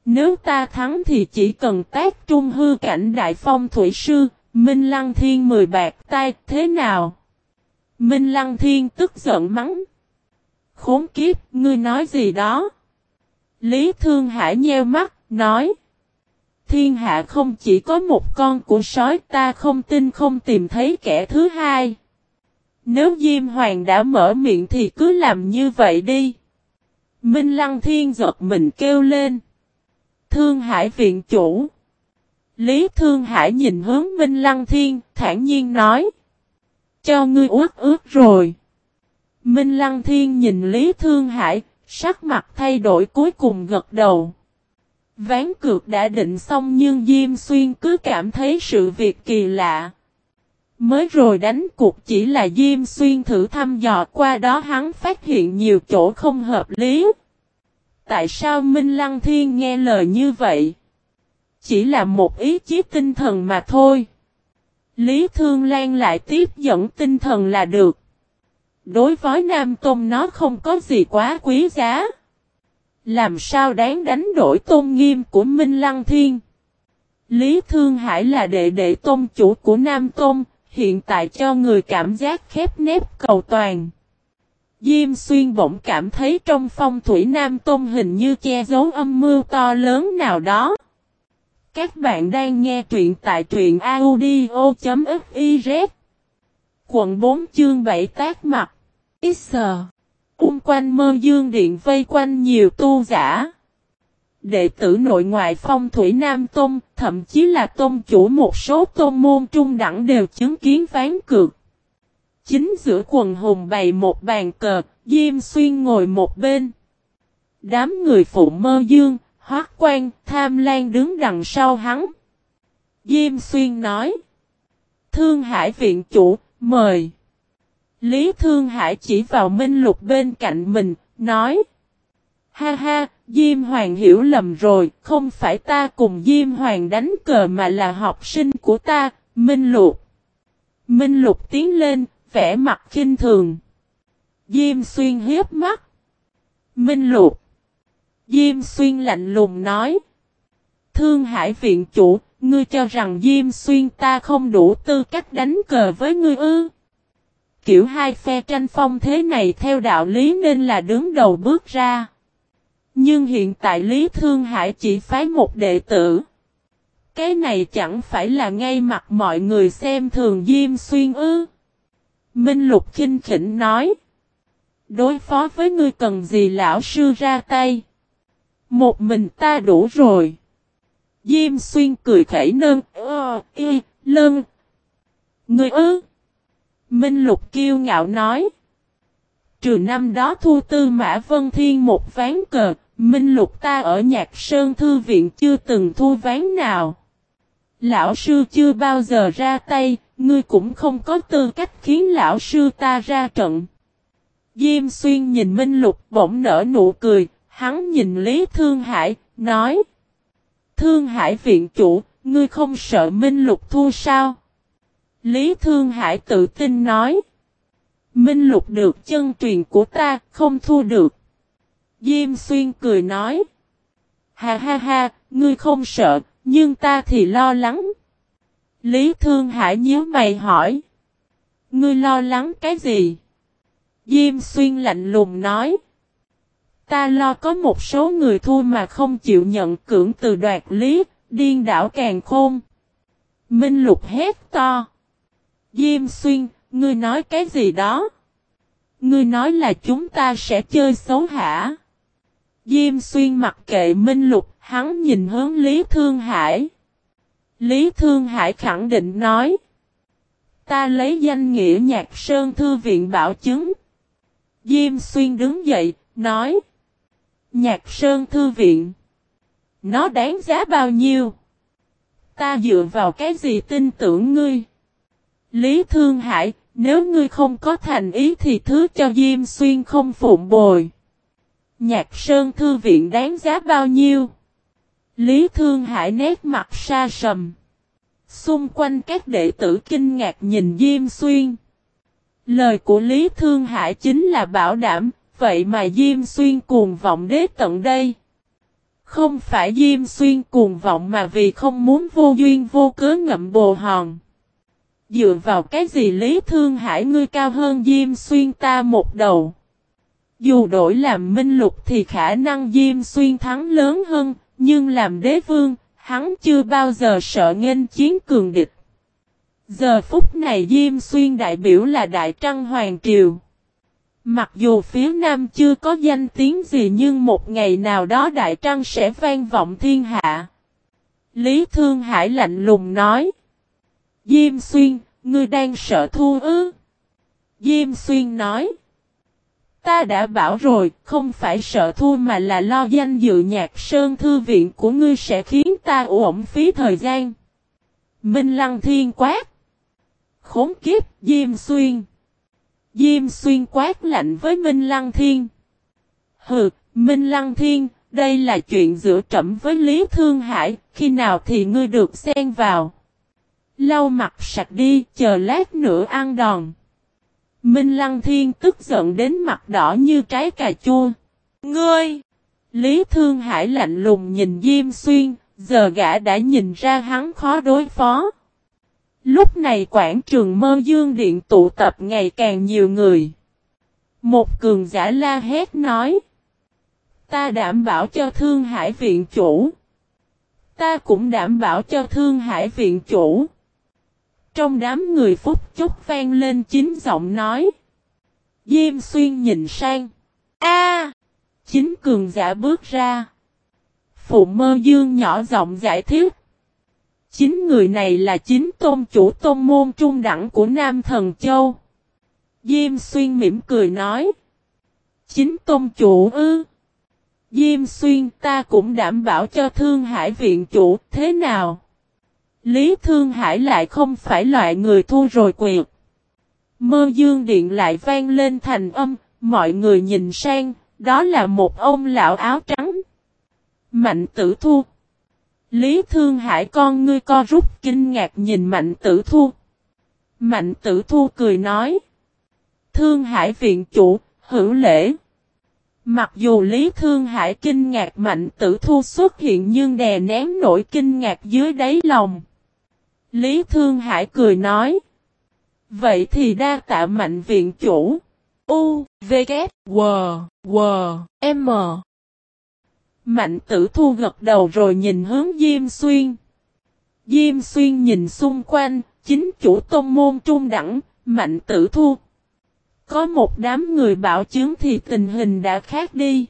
Nếu ta thắng thì chỉ cần tác trung hư cảnh đại phong thủy sư, Minh Lăng Thiên mười bạc tay thế nào? Minh Lăng Thiên tức giận mắng. Khốn kiếp, ngươi nói gì đó? Lý Thương Hải nheo mắt, nói. Thiên hạ không chỉ có một con của sói ta không tin không tìm thấy kẻ thứ hai. Nếu Diêm Hoàng đã mở miệng thì cứ làm như vậy đi. Minh Lăng Thiên giật mình kêu lên. Thương Hải viện chủ. Lý Thương Hải nhìn hướng Minh Lăng Thiên, thản nhiên nói. Cho ngươi ướt ướt rồi. Minh Lăng Thiên nhìn Lý Thương Hải, sắc mặt thay đổi cuối cùng gật đầu. Ván cược đã định xong nhưng Diêm Xuyên cứ cảm thấy sự việc kỳ lạ. Mới rồi đánh cuộc chỉ là Diêm Xuyên thử thăm dò, qua đó hắn phát hiện nhiều chỗ không hợp lý. Tại sao Minh Lăng Thiên nghe lời như vậy? Chỉ là một ý chí tinh thần mà thôi. Lý Thương Lan lại tiếp dẫn tinh thần là được. Đối với Nam Tôn nó không có gì quá quý giá. Làm sao đáng đánh đổi tôn nghiêm của Minh Lăng Thiên? Lý Thương Hải là đệ đệ tôn chủ của Nam Tôn, hiện tại cho người cảm giác khép nép cầu toàn. Diêm xuyên bỗng cảm thấy trong phong thủy Nam Tôn hình như che giấu âm mưu to lớn nào đó. Các bạn đang nghe truyện tại truyện audio.fif Quận 4 chương 7 tác mặt X Ung quanh mơ dương điện vây quanh nhiều tu giả. Đệ tử nội ngoại phong thủy Nam Tôn, thậm chí là tôn chủ một số tôn môn trung đẳng đều chứng kiến ván cược. Chính giữa quần hùng bày một bàn cờ, Diêm Xuyên ngồi một bên. Đám người phụ mơ dương, hoác quan, tham lan đứng đằng sau hắn. Diêm Xuyên nói. Thương Hải viện chủ, mời. Lý Thương Hải chỉ vào Minh Lục bên cạnh mình, nói. Ha ha, Diêm Hoàng hiểu lầm rồi, không phải ta cùng Diêm Hoàng đánh cờ mà là học sinh của ta, Minh Lục. Minh Lục tiến lên, vẽ mặt khinh thường. Diêm Xuyên hiếp mắt. Minh Lục. Diêm Xuyên lạnh lùng nói. Thương Hải viện chủ, ngươi cho rằng Diêm Xuyên ta không đủ tư cách đánh cờ với ngươi ư. Kiểu hai phe tranh phong thế này theo đạo lý nên là đứng đầu bước ra. Nhưng hiện tại Lý Thương Hải chỉ phái một đệ tử. Cái này chẳng phải là ngay mặt mọi người xem thường Diêm Xuyên ư. Minh Lục khinh khỉnh nói. Đối phó với ngươi cần gì lão sư ra tay. Một mình ta đủ rồi. Diêm Xuyên cười khẩy nơn, ơ, ờ, y, lơn. Ngươi ư. Minh Lục kiêu ngạo nói. Trừ năm đó thu tư Mã Vân Thiên một ván cờ, Minh Lục ta ở Nhạc Sơn Thư Viện chưa từng thu ván nào. Lão sư chưa bao giờ ra tay, ngươi cũng không có tư cách khiến lão sư ta ra trận. Diêm xuyên nhìn Minh Lục bỗng nở nụ cười, hắn nhìn Lý Thương Hải, nói. Thương Hải viện chủ, ngươi không sợ Minh Lục thua sao? Lý Thương Hải tự tin nói. Minh Lục được chân truyền của ta, không thua được. Diêm xuyên cười nói. Ha ha ha, ngươi không sợ, nhưng ta thì lo lắng. Lý Thương Hải nhớ mày hỏi. Ngươi lo lắng cái gì? Diêm xuyên lạnh lùng nói. Ta lo có một số người thua mà không chịu nhận cưỡng từ đoạt lý, điên đảo càng khôn. Minh lục hét to. Diêm xuyên, ngươi nói cái gì đó? Ngươi nói là chúng ta sẽ chơi xấu hả? Diêm xuyên mặc kệ Minh lục, hắn nhìn hướng Lý Thương Hải. Lý Thương Hải khẳng định nói. Ta lấy danh nghĩa nhạc sơn thư viện bảo chứng. Diêm xuyên đứng dậy, nói. Nhạc sơn thư viện. Nó đáng giá bao nhiêu? Ta dựa vào cái gì tin tưởng ngươi? Lý Thương Hải, nếu ngươi không có thành ý thì thứ cho Diêm Xuyên không phụng bồi. Nhạc Sơn Thư Viện đáng giá bao nhiêu? Lý Thương Hải nét mặt xa sầm. Xung quanh các đệ tử kinh ngạc nhìn Diêm Xuyên. Lời của Lý Thương Hải chính là bảo đảm, vậy mà Diêm Xuyên cuồng vọng đế tận đây. Không phải Diêm Xuyên cuồng vọng mà vì không muốn vô duyên vô cớ ngậm bồ hòn. Dựa vào cái gì Lý Thương Hải ngươi cao hơn Diêm Xuyên ta một đầu. Dù đổi làm minh lục thì khả năng Diêm Xuyên thắng lớn hơn, nhưng làm đế vương, hắn chưa bao giờ sợ nghênh chiến cường địch. Giờ phút này Diêm Xuyên đại biểu là Đại Trăng Hoàng Triều. Mặc dù phía Nam chưa có danh tiếng gì nhưng một ngày nào đó Đại Trăng sẽ vang vọng thiên hạ. Lý Thương Hải lạnh lùng nói. Diêm Xuyên, ngươi đang sợ thua ư? Diêm Xuyên nói. Ta đã bảo rồi, không phải sợ thua mà là lo danh dự nhạc sơn thư viện của ngươi sẽ khiến ta uổng phí thời gian. Minh Lăng Thiên quát. Khốn kiếp, Diêm Xuyên. Diêm Xuyên quát lạnh với Minh Lăng Thiên. Hừ, Minh Lăng Thiên, đây là chuyện giữa trẫm với Lý Thương Hải, khi nào thì ngươi được xen vào. Lau mặt sạch đi, chờ lát nữa ăn đòn. Minh Lăng Thiên tức giận đến mặt đỏ như trái cà chua. Ngươi! Lý Thương Hải lạnh lùng nhìn Diêm Xuyên, giờ gã đã nhìn ra hắn khó đối phó. Lúc này quảng trường mơ dương điện tụ tập ngày càng nhiều người. Một cường giả la hét nói. Ta đảm bảo cho Thương Hải viện chủ. Ta cũng đảm bảo cho Thương Hải viện chủ. Trong đám người phúc chốc vang lên chính giọng nói. Diêm xuyên nhìn sang. A! chính cường giả bước ra. Phụ mơ dương nhỏ giọng giải thích. Chính người này là chính tôn chủ tôn môn trung đẳng của Nam Thần Châu. Diêm xuyên mỉm cười nói. Chính tôn chủ ư. Diêm xuyên, ta cũng đảm bảo cho thương hải viện chủ, thế nào. Lý Thương Hải lại không phải loại người thu rồi quyệt. Mơ dương điện lại vang lên thành âm, mọi người nhìn sang, đó là một ông lão áo trắng. Mạnh tử thu. Lý Thương Hải con ngươi co rút kinh ngạc nhìn Mạnh tử thu. Mạnh tử thu cười nói. Thương Hải viện chủ, hữu lễ. Mặc dù Lý Thương Hải kinh ngạc Mạnh tử thu xuất hiện nhưng đè nén nổi kinh ngạc dưới đáy lòng. Lý Thương Hải cười nói. Vậy thì đa tạ Mạnh viện chủ. U, V, K, W, W, M. Mạnh tử thu gật đầu rồi nhìn hướng Diêm Xuyên. Diêm Xuyên nhìn xung quanh, chính chủ tôn môn trung đẳng, mạnh tử thu. Có một đám người bảo chứng thì tình hình đã khác đi.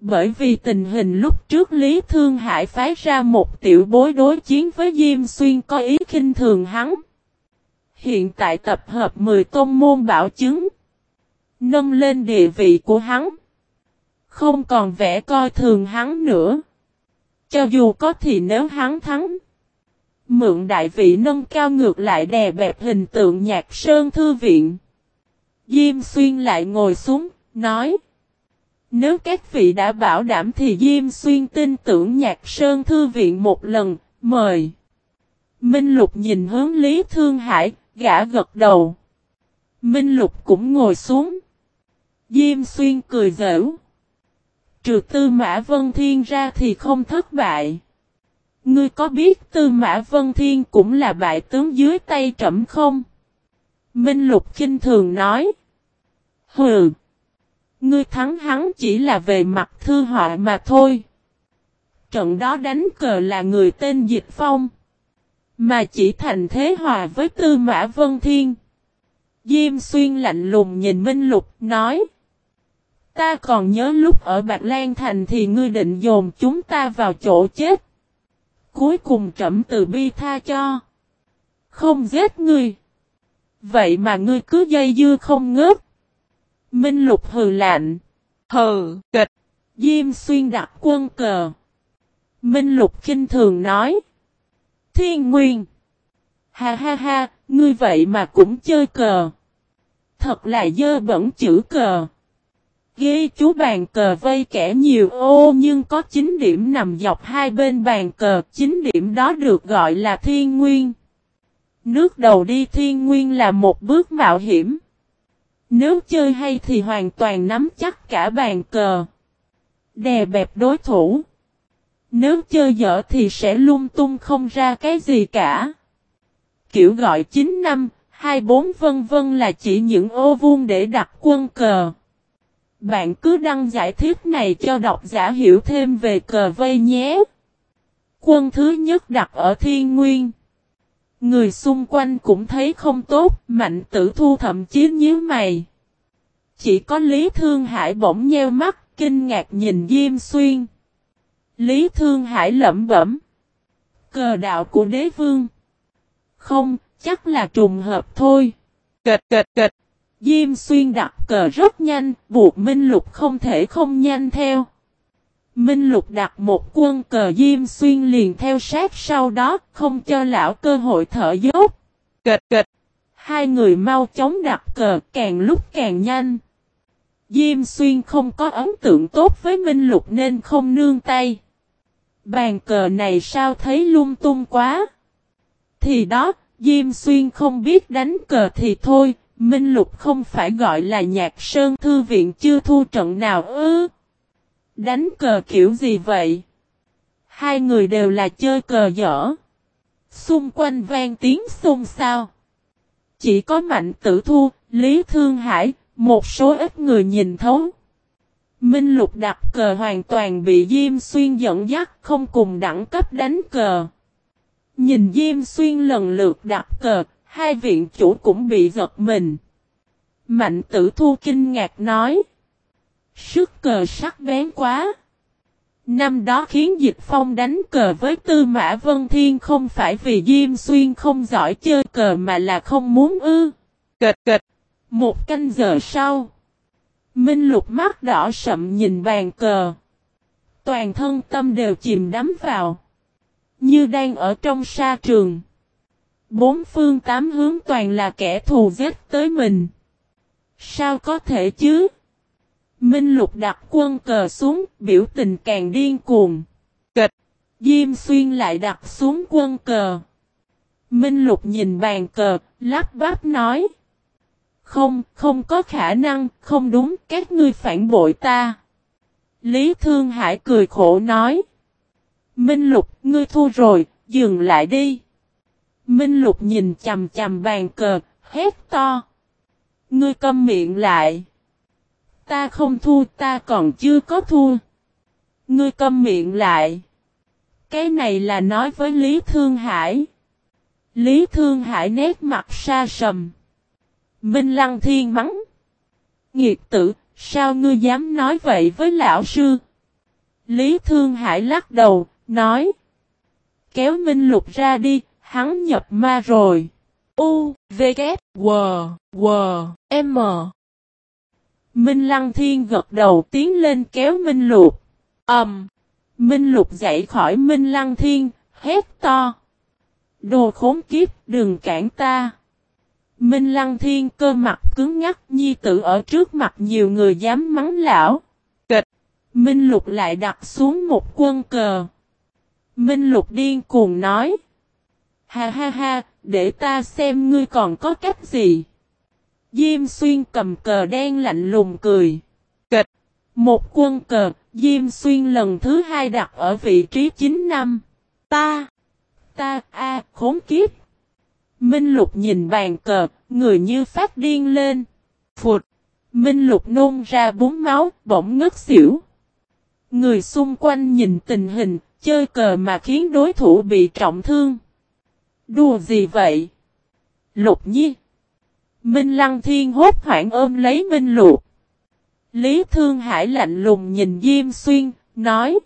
Bởi vì tình hình lúc trước Lý Thương Hải phái ra một tiểu bối đối chiến với Diêm Xuyên có ý khinh thường hắn. Hiện tại tập hợp 10 tôn môn bảo chứng. Nâng lên địa vị của hắn. Không còn vẻ coi thường hắn nữa. Cho dù có thì nếu hắn thắng. Mượn đại vị nâng cao ngược lại đè bẹp hình tượng nhạc sơn thư viện. Diêm xuyên lại ngồi xuống, nói. Nếu các vị đã bảo đảm thì Diêm xuyên tin tưởng nhạc sơn thư viện một lần, mời. Minh Lục nhìn hướng Lý Thương Hải, gã gật đầu. Minh Lục cũng ngồi xuống. Diêm xuyên cười dễu. Trừ tư mã Vân Thiên ra thì không thất bại. Ngươi có biết tư mã Vân Thiên cũng là bại tướng dưới tay trẫm không? Minh Lục kinh thường nói. Hừ. Ngươi thắng hắn chỉ là về mặt thư họa mà thôi. Trận đó đánh cờ là người tên Dịch Phong. Mà chỉ thành thế hòa với tư mã Vân Thiên. Diêm xuyên lạnh lùng nhìn Minh Lục, nói. Ta còn nhớ lúc ở Bạc Lan Thành thì ngươi định dồn chúng ta vào chỗ chết. Cuối cùng trẫm từ bi tha cho. Không giết ngươi. Vậy mà ngươi cứ dây dưa không ngớt. Minh lục hừ lạnh. Hừ, kịch. Diêm xuyên đặt quân cờ. Minh lục kinh thường nói. Thiên nguyên. Ha ha ha, ngươi vậy mà cũng chơi cờ. Thật là dơ bẩn chữ cờ. Ghi chú bàn cờ vây kẻ nhiều ô nhưng có 9 điểm nằm dọc hai bên bàn cờ, 9 điểm đó được gọi là thiên nguyên. Nước đầu đi thiên nguyên là một bước mạo hiểm. Nếu chơi hay thì hoàn toàn nắm chắc cả bàn cờ. Đè bẹp đối thủ. Nếu chơi dở thì sẽ lung tung không ra cái gì cả. Kiểu gọi 9 năm, 24 vân vân là chỉ những ô vuông để đặt quân cờ. Bạn cứ đăng giải thích này cho độc giả hiểu thêm về cờ vây nhé. Quân thứ nhất đặt ở thiên nguyên. Người xung quanh cũng thấy không tốt, mạnh tử thu thậm chí nhíu mày. Chỉ có Lý Thương Hải bỗng nheo mắt, kinh ngạc nhìn Diêm Xuyên. Lý Thương Hải lẩm bẩm. Cờ đạo của đế vương. Không, chắc là trùng hợp thôi. Kịch kịch kịch. Diêm xuyên đặt cờ rất nhanh, buộc Minh Lục không thể không nhanh theo. Minh Lục đặt một quân cờ Diêm xuyên liền theo sát sau đó, không cho lão cơ hội thở dốc. Kịch kịch. Hai người mau chóng đặt cờ càng lúc càng nhanh. Diêm xuyên không có ấn tượng tốt với Minh Lục nên không nương tay. Bàn cờ này sao thấy lung tung quá. Thì đó, Diêm xuyên không biết đánh cờ thì thôi, Minh Lục không phải gọi là nhạc sơn thư viện chưa thu trận nào ư. Đánh cờ kiểu gì vậy? Hai người đều là chơi cờ dở. Xung quanh vang tiếng xôn xao. Chỉ có Mạnh Tử Thu, Lý Thương Hải, một số ít người nhìn thấu. Minh Lục đặt cờ hoàn toàn bị Diêm Xuyên dẫn dắt không cùng đẳng cấp đánh cờ. Nhìn Diêm Xuyên lần lượt đặt cờ, Hai viện chủ cũng bị giật mình. Mạnh tử thu kinh ngạc nói. Sức cờ sắc bén quá. Năm đó khiến Dịch Phong đánh cờ với Tư Mã Vân Thiên không phải vì Diêm Xuyên không giỏi chơi cờ mà là không muốn ư. Kịch kịch. Một canh giờ sau. Minh lục mắt đỏ sậm nhìn bàn cờ. Toàn thân tâm đều chìm đắm vào. Như đang ở trong sa trường. Bốn phương tám hướng toàn là kẻ thù giết tới mình. Sao có thể chứ? Minh Lục đặt quân cờ xuống, biểu tình càng điên cuồng. Kịch! Diêm Xuyên lại đặt xuống quân cờ. Minh Lục nhìn bàn cờ, lắp bắp nói. Không, không có khả năng, không đúng, các ngươi phản bội ta. Lý Thương Hải cười khổ nói. Minh Lục, ngươi thua rồi, dừng lại đi. Minh Lục nhìn chầm chầm bàn cờ, hét to. Ngươi câm miệng lại. Ta không thua, ta còn chưa có thua. Ngươi câm miệng lại. Cái này là nói với Lý Thương Hải. Lý Thương Hải nét mặt xa sầm. Minh Lăng Thiên mắng. Nghiệt tử, sao ngươi dám nói vậy với lão sư? Lý Thương Hải lắc đầu, nói. Kéo Minh Lục ra đi, hắn nhập ma rồi. U, V, K, W, W, M. Minh Lăng Thiên gật đầu tiến lên kéo Minh Lục. Ẩm. Um, Minh Lục dậy khỏi Minh Lăng Thiên, hét to. Đồ khốn kiếp, đừng cản ta. Minh Lăng Thiên cơ mặt cứng ngắc nhi tử ở trước mặt nhiều người dám mắng lão. Kịch. Minh Lục lại đặt xuống một quân cờ. Minh Lục điên cuồng nói. Ha ha ha, để ta xem ngươi còn có cách gì. Diêm xuyên cầm cờ đen lạnh lùng cười. Kịch. Một quân cờ, Diêm xuyên lần thứ hai đặt ở vị trí 9 năm. Ta. Ta, a khốn kiếp. Minh Lục nhìn bàn cờ, người như phát điên lên. Phụt. Minh Lục nôn ra bún máu, bỗng ngất xỉu. Người xung quanh nhìn tình hình, chơi cờ mà khiến đối thủ bị trọng thương. Đùa gì vậy? Lục nhi. Minh Lăng Thiên hốt hoảng ôm lấy Minh Lục. Lý Thương Hải lạnh lùng nhìn Diêm Xuyên, nói.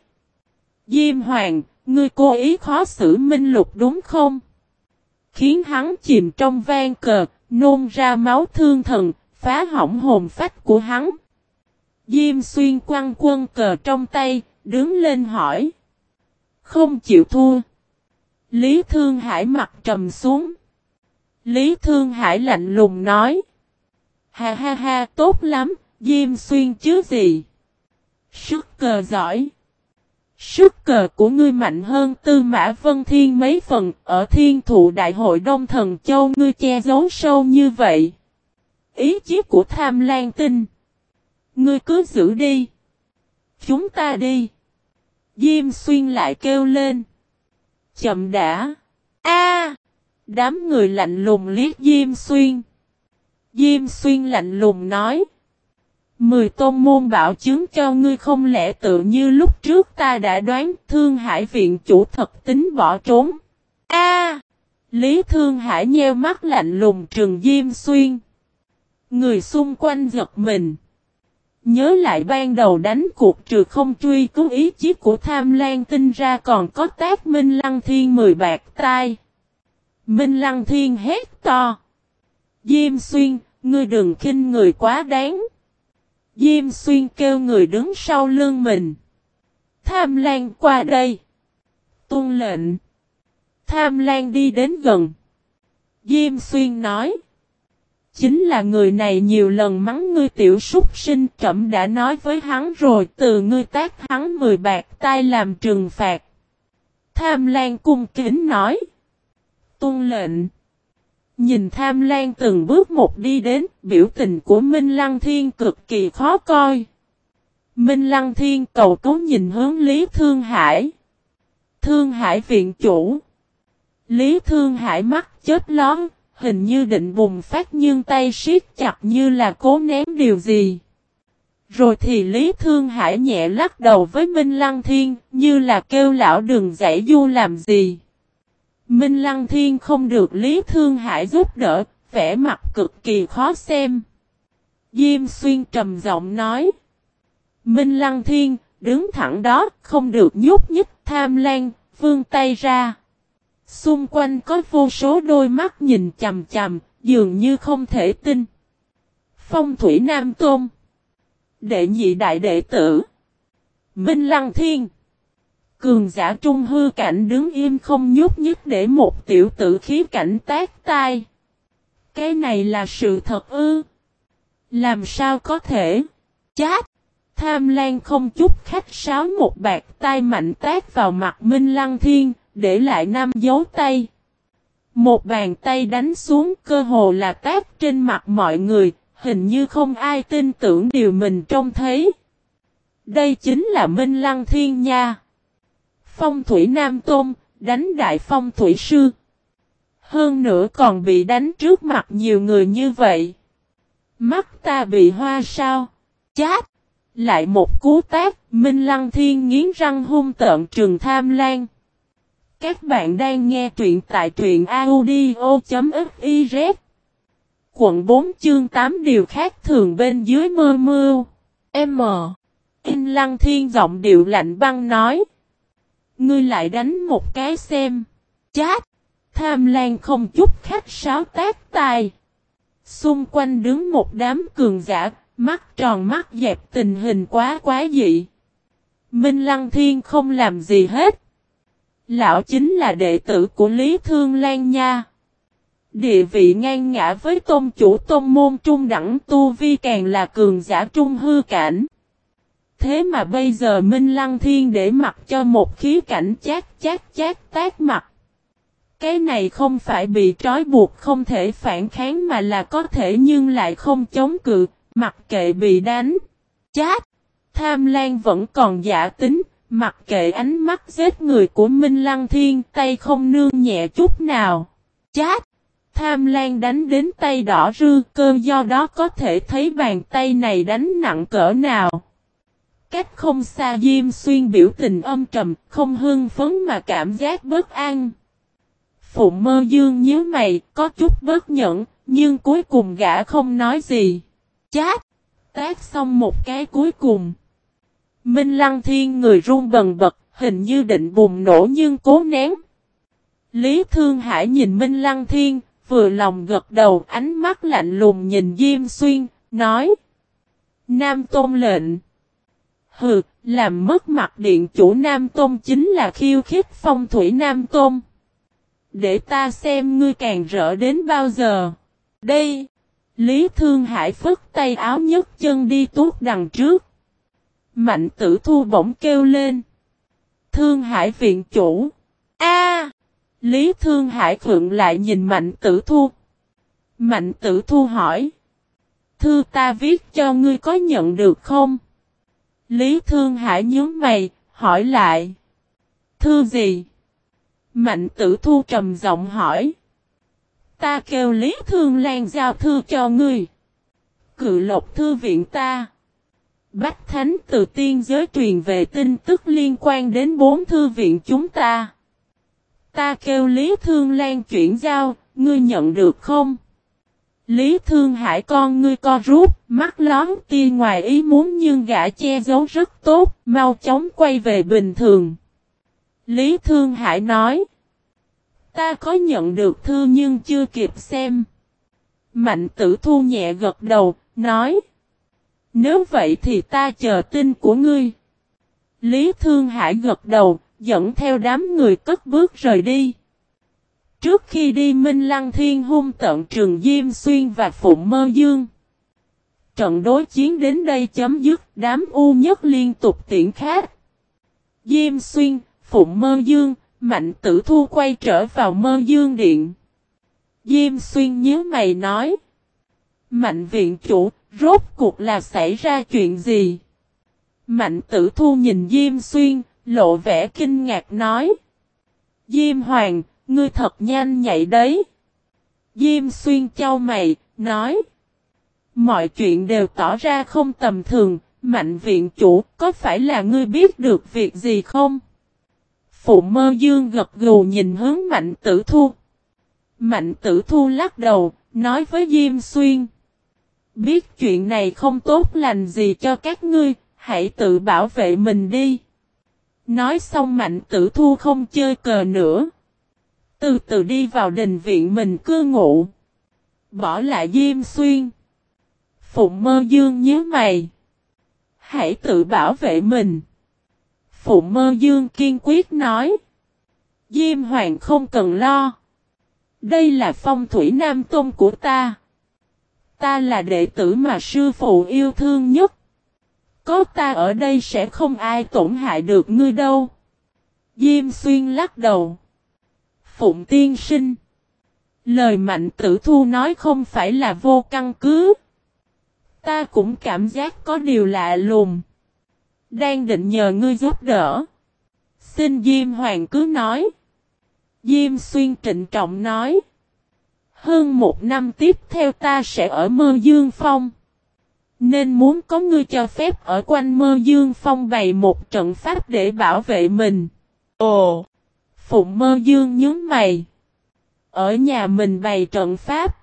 Diêm Hoàng, ngươi cố ý khó xử Minh Lục đúng không? Khiến hắn chìm trong vang cờ, nôn ra máu thương thần, phá hỏng hồn phách của hắn. Diêm Xuyên quăng quân cờ trong tay, đứng lên hỏi. Không chịu thua. Lý Thương Hải mặt trầm xuống. Lý Thương Hải lạnh lùng nói. Ha ha ha, tốt lắm, Diêm Xuyên chứ gì. Sức cờ giỏi. Sức cờ của ngươi mạnh hơn Tư Mã Vân Thiên mấy phần, ở Thiên Thụ Đại hội Đông Thần Châu ngươi che giấu sâu như vậy. Ý chí của Tham Lan Tinh. Ngươi cứ giữ đi. Chúng ta đi. Diêm Xuyên lại kêu lên. Chậm đã. A! Đám người lạnh lùng liếc Diêm Xuyên. Diêm Xuyên lạnh lùng nói. Mười tôn môn bảo chứng cho ngươi không lẽ tự như lúc trước ta đã đoán Thương Hải viện chủ thật tính bỏ trốn. A! Lý Thương Hải nheo mắt lạnh lùng trừng Diêm Xuyên. Người xung quanh giật mình. Nhớ lại ban đầu đánh cuộc trừ không truy cứu ý chí của tham lan tinh ra còn có tác Minh Lăng Thiên mười bạc tai. Minh Lăng Thiên hét to. Diêm Xuyên, ngươi đừng khinh người quá đáng. Diêm Xuyên kêu người đứng sau lưng mình. Tham Lan qua đây. Tuân lệnh. Tham Lan đi đến gần. Diêm Xuyên nói. Chính là người này nhiều lần mắng ngươi tiểu súc sinh trẫm đã nói với hắn rồi từ ngươi tác hắn mười bạc tay làm trừng phạt. Tham Lan cung kính nói. Tuân lệnh. Nhìn Tham Lan từng bước một đi đến, biểu tình của Minh Lăng Thiên cực kỳ khó coi. Minh Lăng Thiên cầu cứu nhìn hướng Lý Thương Hải. Thương Hải viện chủ. Lý Thương Hải mắt chết lón, hình như định bùng phát nhưng tay siết chặt như là cố ném điều gì. Rồi thì Lý Thương Hải nhẹ lắc đầu với Minh Lăng Thiên, như là kêu lão đừng giải du làm gì. Minh Lăng Thiên không được Lý Thương Hải giúp đỡ, vẻ mặt cực kỳ khó xem. Diêm Xuyên trầm giọng nói. Minh Lăng Thiên, đứng thẳng đó, không được nhúc nhích, tham lan, vương tay ra. Xung quanh có vô số đôi mắt nhìn chầm chầm, dường như không thể tin. Phong Thủy Nam Tôn Đệ nhị đại đệ tử Minh Lăng Thiên Cường giả trung hư cảnh đứng im không nhúc nhích để một tiểu tử khí cảnh tác tai. Cái này là sự thật ư. Làm sao có thể? Chát! Tham Lan không chút khách sáo một bạc tay mạnh tác vào mặt Minh Lăng Thiên, để lại năm dấu tay. Một bàn tay đánh xuống cơ hồ là tác trên mặt mọi người, hình như không ai tin tưởng điều mình trông thấy. Đây chính là Minh Lăng Thiên nha. Phong thủy Nam Tôn, đánh đại phong thủy sư. Hơn nữa còn bị đánh trước mặt nhiều người như vậy. Mắt ta bị hoa sao? Chát! Lại một cú tác, Minh Lăng Thiên nghiến răng hung tợn trường tham lan. Các bạn đang nghe truyện tại truyện audio.fiz Quận 4 chương 8 điều khác thường bên dưới mơ mưu. M. In Lăng Thiên giọng điệu lạnh băng nói. Ngươi lại đánh một cái xem. Chát! Tham Lan không chút khách sáo tác tài. Xung quanh đứng một đám cường giả, mắt tròn mắt dẹp tình hình quá quá dị. Minh Lăng Thiên không làm gì hết. Lão chính là đệ tử của Lý Thương Lan nha. Địa vị ngang ngã với tôn chủ tôn môn trung đẳng tu vi càng là cường giả trung hư cảnh. Thế mà bây giờ Minh Lăng Thiên để mặc cho một khí cảnh chát chát chát tác mặt. Cái này không phải bị trói buộc không thể phản kháng mà là có thể nhưng lại không chống cự, mặc kệ bị đánh. Chát! Tham Lan vẫn còn giả tính, mặc kệ ánh mắt giết người của Minh Lăng Thiên tay không nương nhẹ chút nào. Chát! Tham Lan đánh đến tay đỏ rư cơ do đó có thể thấy bàn tay này đánh nặng cỡ nào. Cách không xa Diêm Xuyên biểu tình âm trầm, không hưng phấn mà cảm giác bất an. Phụ mơ dương nhớ mày, có chút bất nhẫn, nhưng cuối cùng gã không nói gì. Chát! Tác xong một cái cuối cùng. Minh Lăng Thiên người run bần bật, hình như định bùng nổ nhưng cố nén. Lý Thương Hải nhìn Minh Lăng Thiên, vừa lòng gật đầu ánh mắt lạnh lùng nhìn Diêm Xuyên, nói. Nam Tôn lệnh. Hừ, làm mất mặt điện chủ Nam Tôn chính là khiêu khích phong thủy Nam Tôn. Để ta xem ngươi càng rỡ đến bao giờ. Đây. Lý Thương Hải phức tay áo nhấc chân đi tuốt đằng trước. Mạnh tử thu bỗng kêu lên. Thương Hải viện chủ. A! Lý Thương Hải khượng lại nhìn Mạnh tử thu. Mạnh tử thu hỏi. Thư ta viết cho ngươi có nhận được không? Lý Thương Hải nhớ mày, hỏi lại. Thư gì? Mạnh tử thu trầm giọng hỏi. Ta kêu Lý Thương Lan giao thư cho ngươi. Cự lộc thư viện ta. Bách Thánh từ tiên giới truyền về tin tức liên quan đến bốn thư viện chúng ta. Ta kêu Lý Thương Lan chuyển giao, ngươi nhận được không? Lý Thương Hải con ngươi co rút, mắt lón tia ngoài ý muốn nhưng gã che giấu rất tốt, mau chóng quay về bình thường. Lý Thương Hải nói. Ta có nhận được thư nhưng chưa kịp xem. Mạnh tử thu nhẹ gật đầu, nói. Nếu vậy thì ta chờ tin của ngươi. Lý Thương Hải gật đầu, dẫn theo đám người cất bước rời đi. Trước khi đi Minh Lăng Thiên hung tận Trường Diêm Xuyên và Phụng Mơ Dương. Trận đối chiến đến đây chấm dứt, đám u nhất liên tục tiễn khác. Diêm Xuyên, Phụng Mơ Dương, Mạnh Tử Thu quay trở vào Mơ Dương Điện. Diêm Xuyên nhớ mày nói. Mạnh viện chủ, rốt cuộc là xảy ra chuyện gì? Mạnh Tử Thu nhìn Diêm Xuyên, lộ vẻ kinh ngạc nói. Diêm Hoàng, Ngươi thật nhanh nhạy đấy. Diêm xuyên châu mày, nói. Mọi chuyện đều tỏ ra không tầm thường, mạnh viện chủ, có phải là ngươi biết được việc gì không? Phụ mơ dương gật gù nhìn hướng mạnh tử thu. Mạnh tử thu lắc đầu, nói với Diêm Xuyên. Biết chuyện này không tốt lành gì cho các ngươi, hãy tự bảo vệ mình đi. Nói xong mạnh tử thu không chơi cờ nữa. Từ từ đi vào đình viện mình cư ngụ. Bỏ lại Diêm Xuyên. Phụng mơ dương nhớ mày. Hãy tự bảo vệ mình. Phụng mơ dương kiên quyết nói. Diêm Hoàng không cần lo. Đây là phong thủy nam tôn của ta. Ta là đệ tử mà sư phụ yêu thương nhất. Có ta ở đây sẽ không ai tổn hại được ngươi đâu. Diêm xuyên lắc đầu. Phụng tiên sinh. Lời mạnh tử thu nói không phải là vô căn cứ. Ta cũng cảm giác có điều lạ lùng. Đang định nhờ ngươi giúp đỡ. Xin Diêm Hoàng cứ nói. Diêm Xuyên trịnh trọng nói. Hơn một năm tiếp theo ta sẽ ở mơ dương phong. Nên muốn có ngươi cho phép ở quanh mơ dương phong bày một trận pháp để bảo vệ mình. Ồ! Phụng mơ dương nhớ mày. Ở nhà mình bày trận pháp.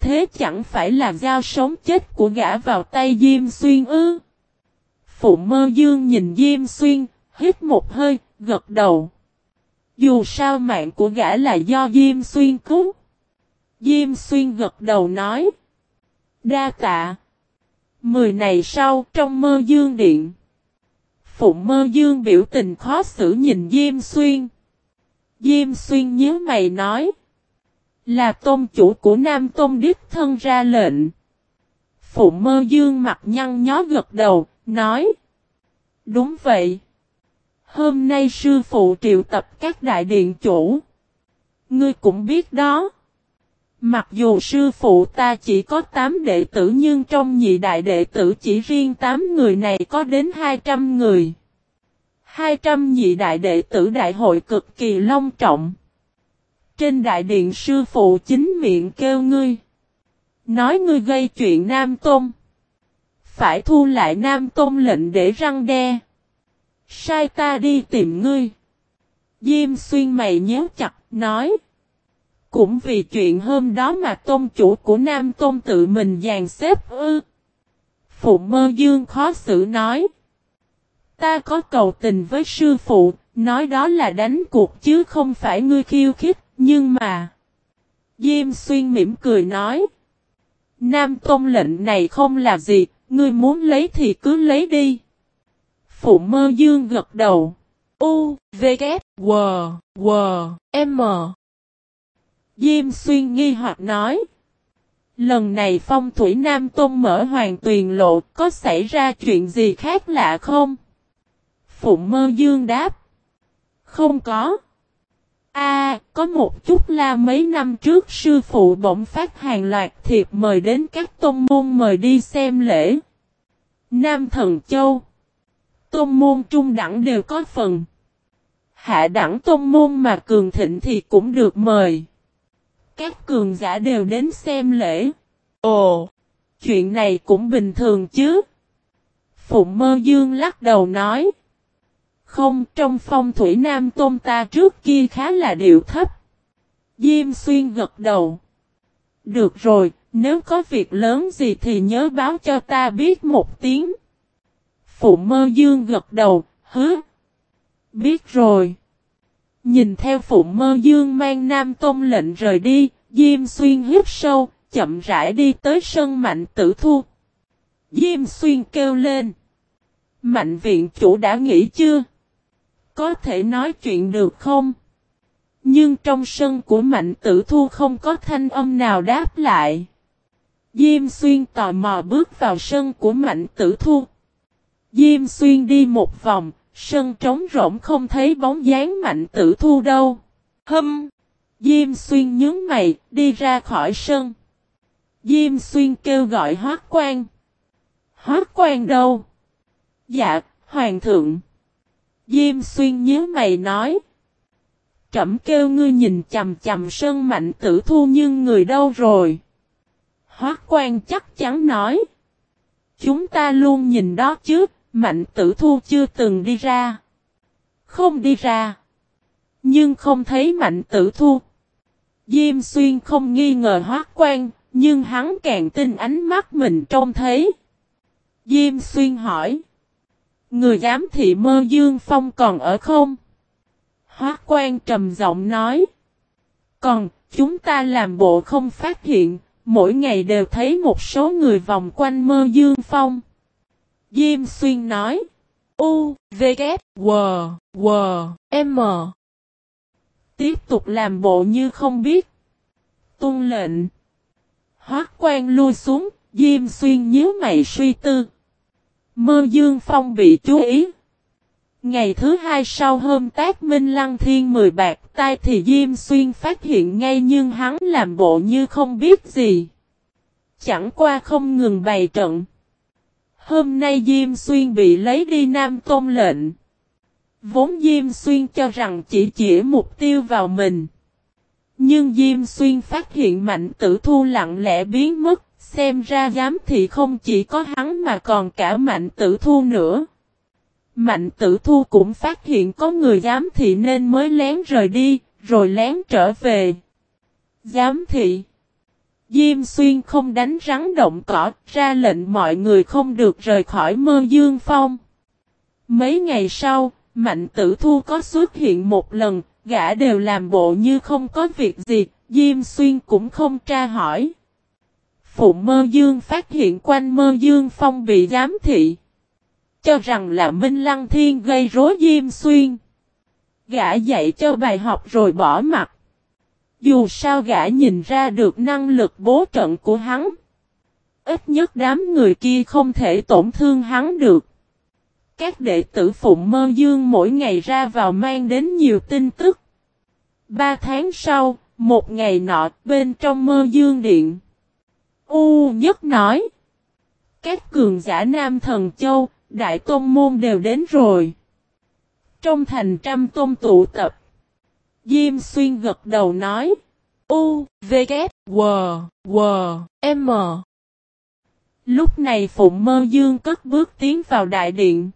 Thế chẳng phải là giao sống chết của gã vào tay Diêm Xuyên ư. Phụng mơ dương nhìn Diêm Xuyên, hít một hơi, gật đầu. Dù sao mạng của gã là do Diêm Xuyên cứu. Diêm Xuyên gật đầu nói. Đa tạ. Mười này sau trong mơ dương điện. Phụng mơ dương biểu tình khó xử nhìn Diêm Xuyên. Diêm Xuyên nhớ mày nói. Là tôn chủ của Nam Tôn Đích thân ra lệnh. phụ mơ dương mặt nhăn nhó gật đầu, nói. Đúng vậy. Hôm nay sư phụ triệu tập các đại điện chủ. Ngươi cũng biết đó. Mặc dù sư phụ ta chỉ có 8 đệ tử nhưng trong nhị đại đệ tử chỉ riêng 8 người này có đến 200 người. 200 nhị đại đệ tử đại hội cực kỳ long trọng. Trên đại điện sư phụ chính miệng kêu ngươi. Nói ngươi gây chuyện Nam Tôn. Phải thu lại Nam Tôn lệnh để răng đe. Sai ta đi tìm ngươi. Diêm xuyên mày nhéo chặt, nói. Cũng vì chuyện hôm đó mà tôn chủ của Nam Tôn tự mình dàn xếp ư. Phụ mơ dương khó xử nói. Ta có cầu tình với sư phụ, nói đó là đánh cuộc chứ không phải ngươi khiêu khích, nhưng mà... Diêm xuyên mỉm cười nói. Nam Tôn lệnh này không là gì, ngươi muốn lấy thì cứ lấy đi. Phụ mơ dương gật đầu. U, V, K, W, W, M. Diêm xuyên nghi hoặc nói. Lần này phong thủy Nam Tôn mở hoàng tuyền lộ có xảy ra chuyện gì khác lạ không? Phụ mơ dương đáp. Không có. A, có một chút là mấy năm trước sư phụ bỗng phát hàng loạt thiệp mời đến các tôn môn mời đi xem lễ. Nam Thần Châu Tôn môn trung đẳng đều có phần. Hạ đẳng tôn môn mà cường thịnh thì cũng được mời. Các cường giả đều đến xem lễ. Ồ, chuyện này cũng bình thường chứ. Phụng mơ dương lắc đầu nói. Không, trong phong thủy nam tôn ta trước kia khá là điệu thấp. Diêm xuyên gật đầu. Được rồi, nếu có việc lớn gì thì nhớ báo cho ta biết một tiếng. Phụ mơ dương gật đầu, hứ. Biết rồi. Nhìn theo phụ mơ dương mang nam tôn lệnh rời đi, Diêm xuyên hít sâu, chậm rãi đi tới sân mạnh tử thu. Diêm xuyên kêu lên. Mạnh viện chủ đã nghỉ chưa? Có thể nói chuyện được không? Nhưng trong sân của mạnh tử thu không có thanh âm nào đáp lại. Diêm xuyên tò mò bước vào sân của mạnh tử thu. Diêm xuyên đi một vòng, sân trống rỗng không thấy bóng dáng mạnh tử thu đâu. Hâm! Diêm xuyên nhớ mày, đi ra khỏi sân. Diêm xuyên kêu gọi hoác quan. Hoác quan đâu? Dạ, hoàng thượng. Diêm xuyên nhớ mày nói. Trẩm kêu ngươi nhìn chầm chầm sơn mạnh tử thu nhưng người đâu rồi? Hóa quan chắc chắn nói. Chúng ta luôn nhìn đó chứ, mạnh tử thu chưa từng đi ra. Không đi ra. Nhưng không thấy mạnh tử thu. Diêm xuyên không nghi ngờ Hóa quan, nhưng hắn càng tin ánh mắt mình trông thấy. Diêm xuyên hỏi. Người giám thị mơ dương phong còn ở không? Hoác quan trầm giọng nói. Còn, chúng ta làm bộ không phát hiện, mỗi ngày đều thấy một số người vòng quanh mơ dương phong. Diêm xuyên nói. U, V, K, W, W, M. Tiếp tục làm bộ như không biết. Tung lệnh. Hoác quan lui xuống, Diêm xuyên nhớ mày suy tư. Mơ Dương Phong bị chú ý. Ngày thứ hai sau hôm tác Minh Lăng Thiên mười bạc tay thì Diêm Xuyên phát hiện ngay nhưng hắn làm bộ như không biết gì. Chẳng qua không ngừng bày trận. Hôm nay Diêm Xuyên bị lấy đi Nam Tôn lệnh. Vốn Diêm Xuyên cho rằng chỉ chỉ mục tiêu vào mình. Nhưng Diêm Xuyên phát hiện mạnh tử thu lặng lẽ biến mất, xem ra giám thị không chỉ có hắn mà còn cả mạnh tử thu nữa. Mạnh tử thu cũng phát hiện có người giám thị nên mới lén rời đi, rồi lén trở về. Giám thị Diêm xuyên không đánh rắn động cỏ, ra lệnh mọi người không được rời khỏi mơ dương phong. Mấy ngày sau, Mạnh tử thu có xuất hiện một lần, gã đều làm bộ như không có việc gì, Diêm Xuyên cũng không tra hỏi. Phụ mơ dương phát hiện quanh mơ dương phong bị giám thị. Cho rằng là Minh Lăng Thiên gây rối Diêm Xuyên. Gã dạy cho bài học rồi bỏ mặt. Dù sao gã nhìn ra được năng lực bố trận của hắn. Ít nhất đám người kia không thể tổn thương hắn được. Các đệ tử Phụng Mơ Dương mỗi ngày ra vào mang đến nhiều tin tức. Ba tháng sau, một ngày nọ, bên trong Mơ Dương Điện. U nhất nói. Các cường giả Nam Thần Châu, Đại Tôn Môn đều đến rồi. Trong thành trăm tôn tụ tập. Diêm xuyên gật đầu nói. U, V, K, W, W, M. Lúc này Phụng Mơ Dương cất bước tiến vào đại điện.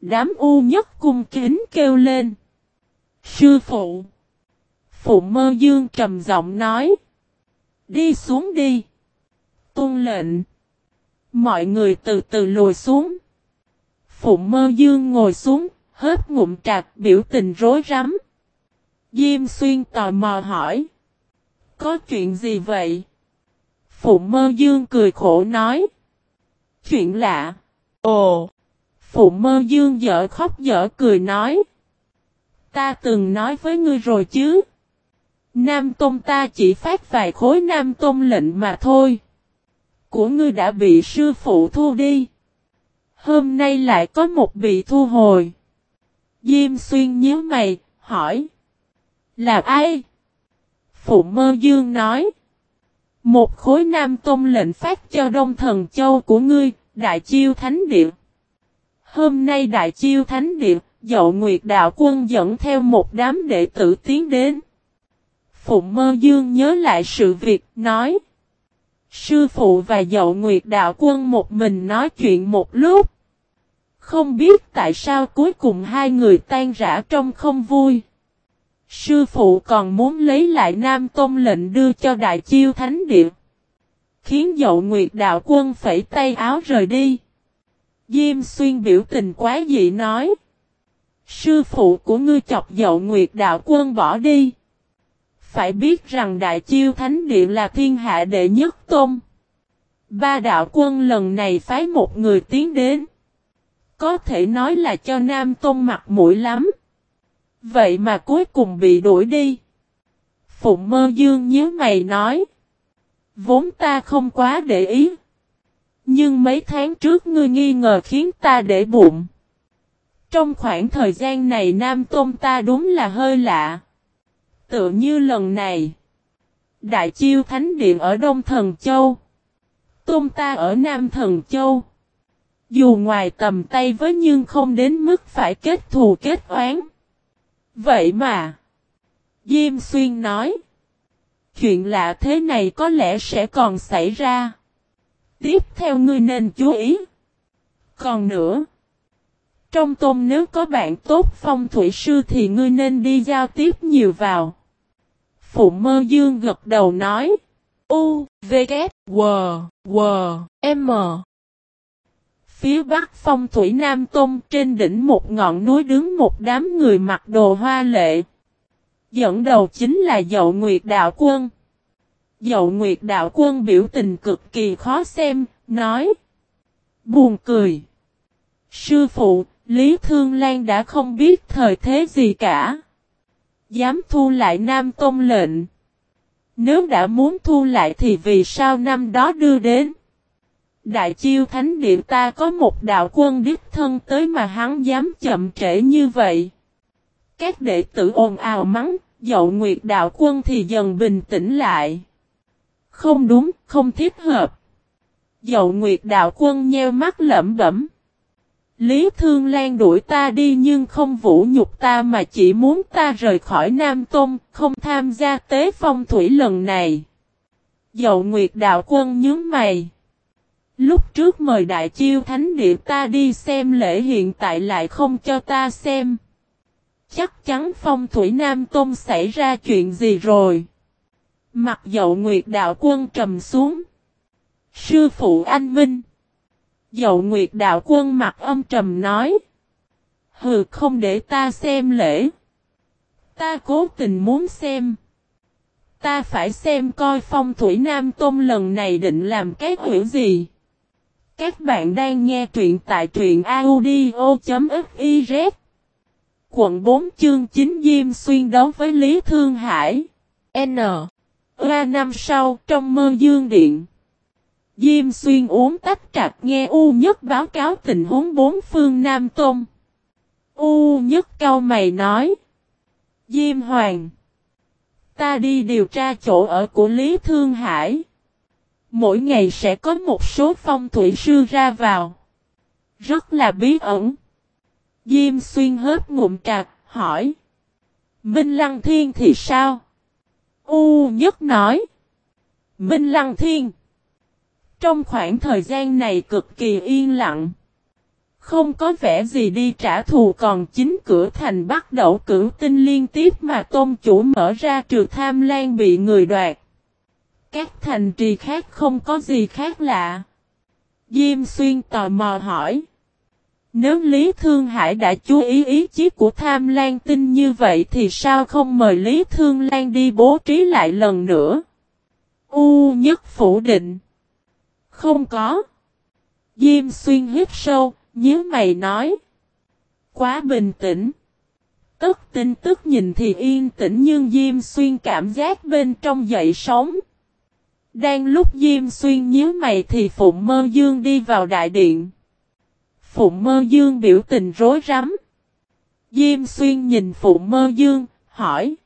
Đám u nhất cung kính kêu lên. Sư phụ. Phụ mơ dương trầm giọng nói. Đi xuống đi. Tôn lệnh. Mọi người từ từ lùi xuống. phụng mơ dương ngồi xuống, hớp ngụm trạc biểu tình rối rắm. Diêm xuyên tò mò hỏi. Có chuyện gì vậy? phụng mơ dương cười khổ nói. Chuyện lạ. Ồ! phụng mơ dương dở khóc dở cười nói. Ta từng nói với ngươi rồi chứ. Nam Tôn ta chỉ phát vài khối Nam Tôn lệnh mà thôi. Của ngươi đã bị sư phụ thu đi. Hôm nay lại có một bị thu hồi. Diêm xuyên nhớ mày, hỏi. Là ai? Phụ mơ dương nói. Một khối Nam Tôn lệnh phát cho Đông Thần Châu của ngươi, Đại Chiêu Thánh Điện. Hôm nay Đại Chiêu Thánh Địa, Dậu Nguyệt Đạo Quân dẫn theo một đám đệ tử tiến đến. Phụng Mơ Dương nhớ lại sự việc, nói. Sư phụ và Dậu Nguyệt Đạo Quân một mình nói chuyện một lúc. Không biết tại sao cuối cùng hai người tan rã trong không vui. Sư phụ còn muốn lấy lại Nam Tôn lệnh đưa cho Đại Chiêu Thánh Địa. Khiến Dậu Nguyệt Đạo Quân phải tay áo rời đi. Diêm xuyên biểu tình quá dị nói. Sư phụ của ngươi chọc dậu nguyệt đạo quân bỏ đi. Phải biết rằng đại chiêu thánh địa là thiên hạ đệ nhất tôn. Ba đạo quân lần này phái một người tiến đến. Có thể nói là cho Nam Tôn mặt mũi lắm. Vậy mà cuối cùng bị đuổi đi. Phụng mơ dương nhớ mày nói. Vốn ta không quá để ý. Nhưng mấy tháng trước ngươi nghi ngờ khiến ta để bụng. Trong khoảng thời gian này Nam Tôn ta đúng là hơi lạ. Tự như lần này. Đại chiêu thánh điện ở Đông Thần Châu. Tôn ta ở Nam Thần Châu. Dù ngoài tầm tay với nhưng không đến mức phải kết thù kết oán. Vậy mà. Diêm Xuyên nói. Chuyện lạ thế này có lẽ sẽ còn xảy ra. Tiếp theo ngươi nên chú ý. Còn nữa. Trong tôm nếu có bạn tốt phong thủy sư thì ngươi nên đi giao tiếp nhiều vào. Phụ mơ dương gật đầu nói. U, V, K, W, W, M. Phía bắc phong thủy Nam Tôn trên đỉnh một ngọn núi đứng một đám người mặc đồ hoa lệ. Dẫn đầu chính là dậu nguyệt đạo quân. Dậu Nguyệt Đạo Quân biểu tình cực kỳ khó xem, nói. Buồn cười. Sư phụ, Lý Thương Lan đã không biết thời thế gì cả. Dám thu lại Nam Tôn lệnh. Nếu đã muốn thu lại thì vì sao năm đó đưa đến? Đại chiêu thánh địa ta có một đạo quân đích thân tới mà hắn dám chậm trễ như vậy. Các đệ tử ồn ào mắng, dậu nguyệt đạo quân thì dần bình tĩnh lại. Không đúng, không thích hợp. Dậu nguyệt đạo quân nheo mắt lẩm bẩm. Lý Thương Lan đuổi ta đi nhưng không vũ nhục ta mà chỉ muốn ta rời khỏi Nam Tôn, không tham gia tế phong thủy lần này. Dậu Nguyệt Đạo Quân nhớ mày. Lúc trước mời Đại Chiêu Thánh Địa ta đi xem lễ hiện tại lại không cho ta xem. Chắc chắn phong thủy Nam Tôn xảy ra chuyện gì rồi. Mặt dậu Nguyệt Đạo Quân trầm xuống. Sư phụ anh Minh. Dậu Nguyệt Đạo Quân mặt âm trầm nói. Hừ, không để ta xem lễ. Ta cố tình muốn xem. Ta phải xem coi phong thủy Nam Tôn lần này định làm cái hiểu gì. Các bạn đang nghe truyện tại truyện audio.fiz Quận 4 chương 9 Diêm xuyên đấu với Lý Thương Hải N. Ra năm sau trong mơ dương điện Diêm xuyên uống tách trạc nghe U nhất báo cáo tình huống bốn phương Nam Tôn. U nhất cao mày nói. Diêm Hoàng. Ta đi điều tra chỗ ở của Lý Thương Hải. Mỗi ngày sẽ có một số phong thủy sư ra vào. Rất là bí ẩn. Diêm xuyên hớp ngụm trạc, hỏi. Minh Lăng Thiên thì sao? U nhất nói. Minh Lăng Thiên. Trong khoảng thời gian này cực kỳ yên lặng. Không có vẻ gì đi trả thù còn chính cửa thành bắt đầu cử tinh liên tiếp mà tôn chủ mở ra trừ tham lan bị người đoạt. Các thành trì khác không có gì khác lạ. Diêm xuyên tò mò hỏi. Nếu Lý Thương Hải đã chú ý ý chí của tham lan tinh như vậy thì sao không mời Lý Thương Lan đi bố trí lại lần nữa? U nhất phủ định. Không có. Diêm xuyên hít sâu, nhớ mày nói. Quá bình tĩnh. Tất tin tức nhìn thì yên tĩnh nhưng Diêm Xuyên cảm giác bên trong dậy sóng. Đang lúc Diêm Xuyên nhớ mày thì Phụng Mơ Dương đi vào đại điện. Phụng Mơ Dương biểu tình rối rắm. Diêm Xuyên nhìn Phụng Mơ Dương, hỏi.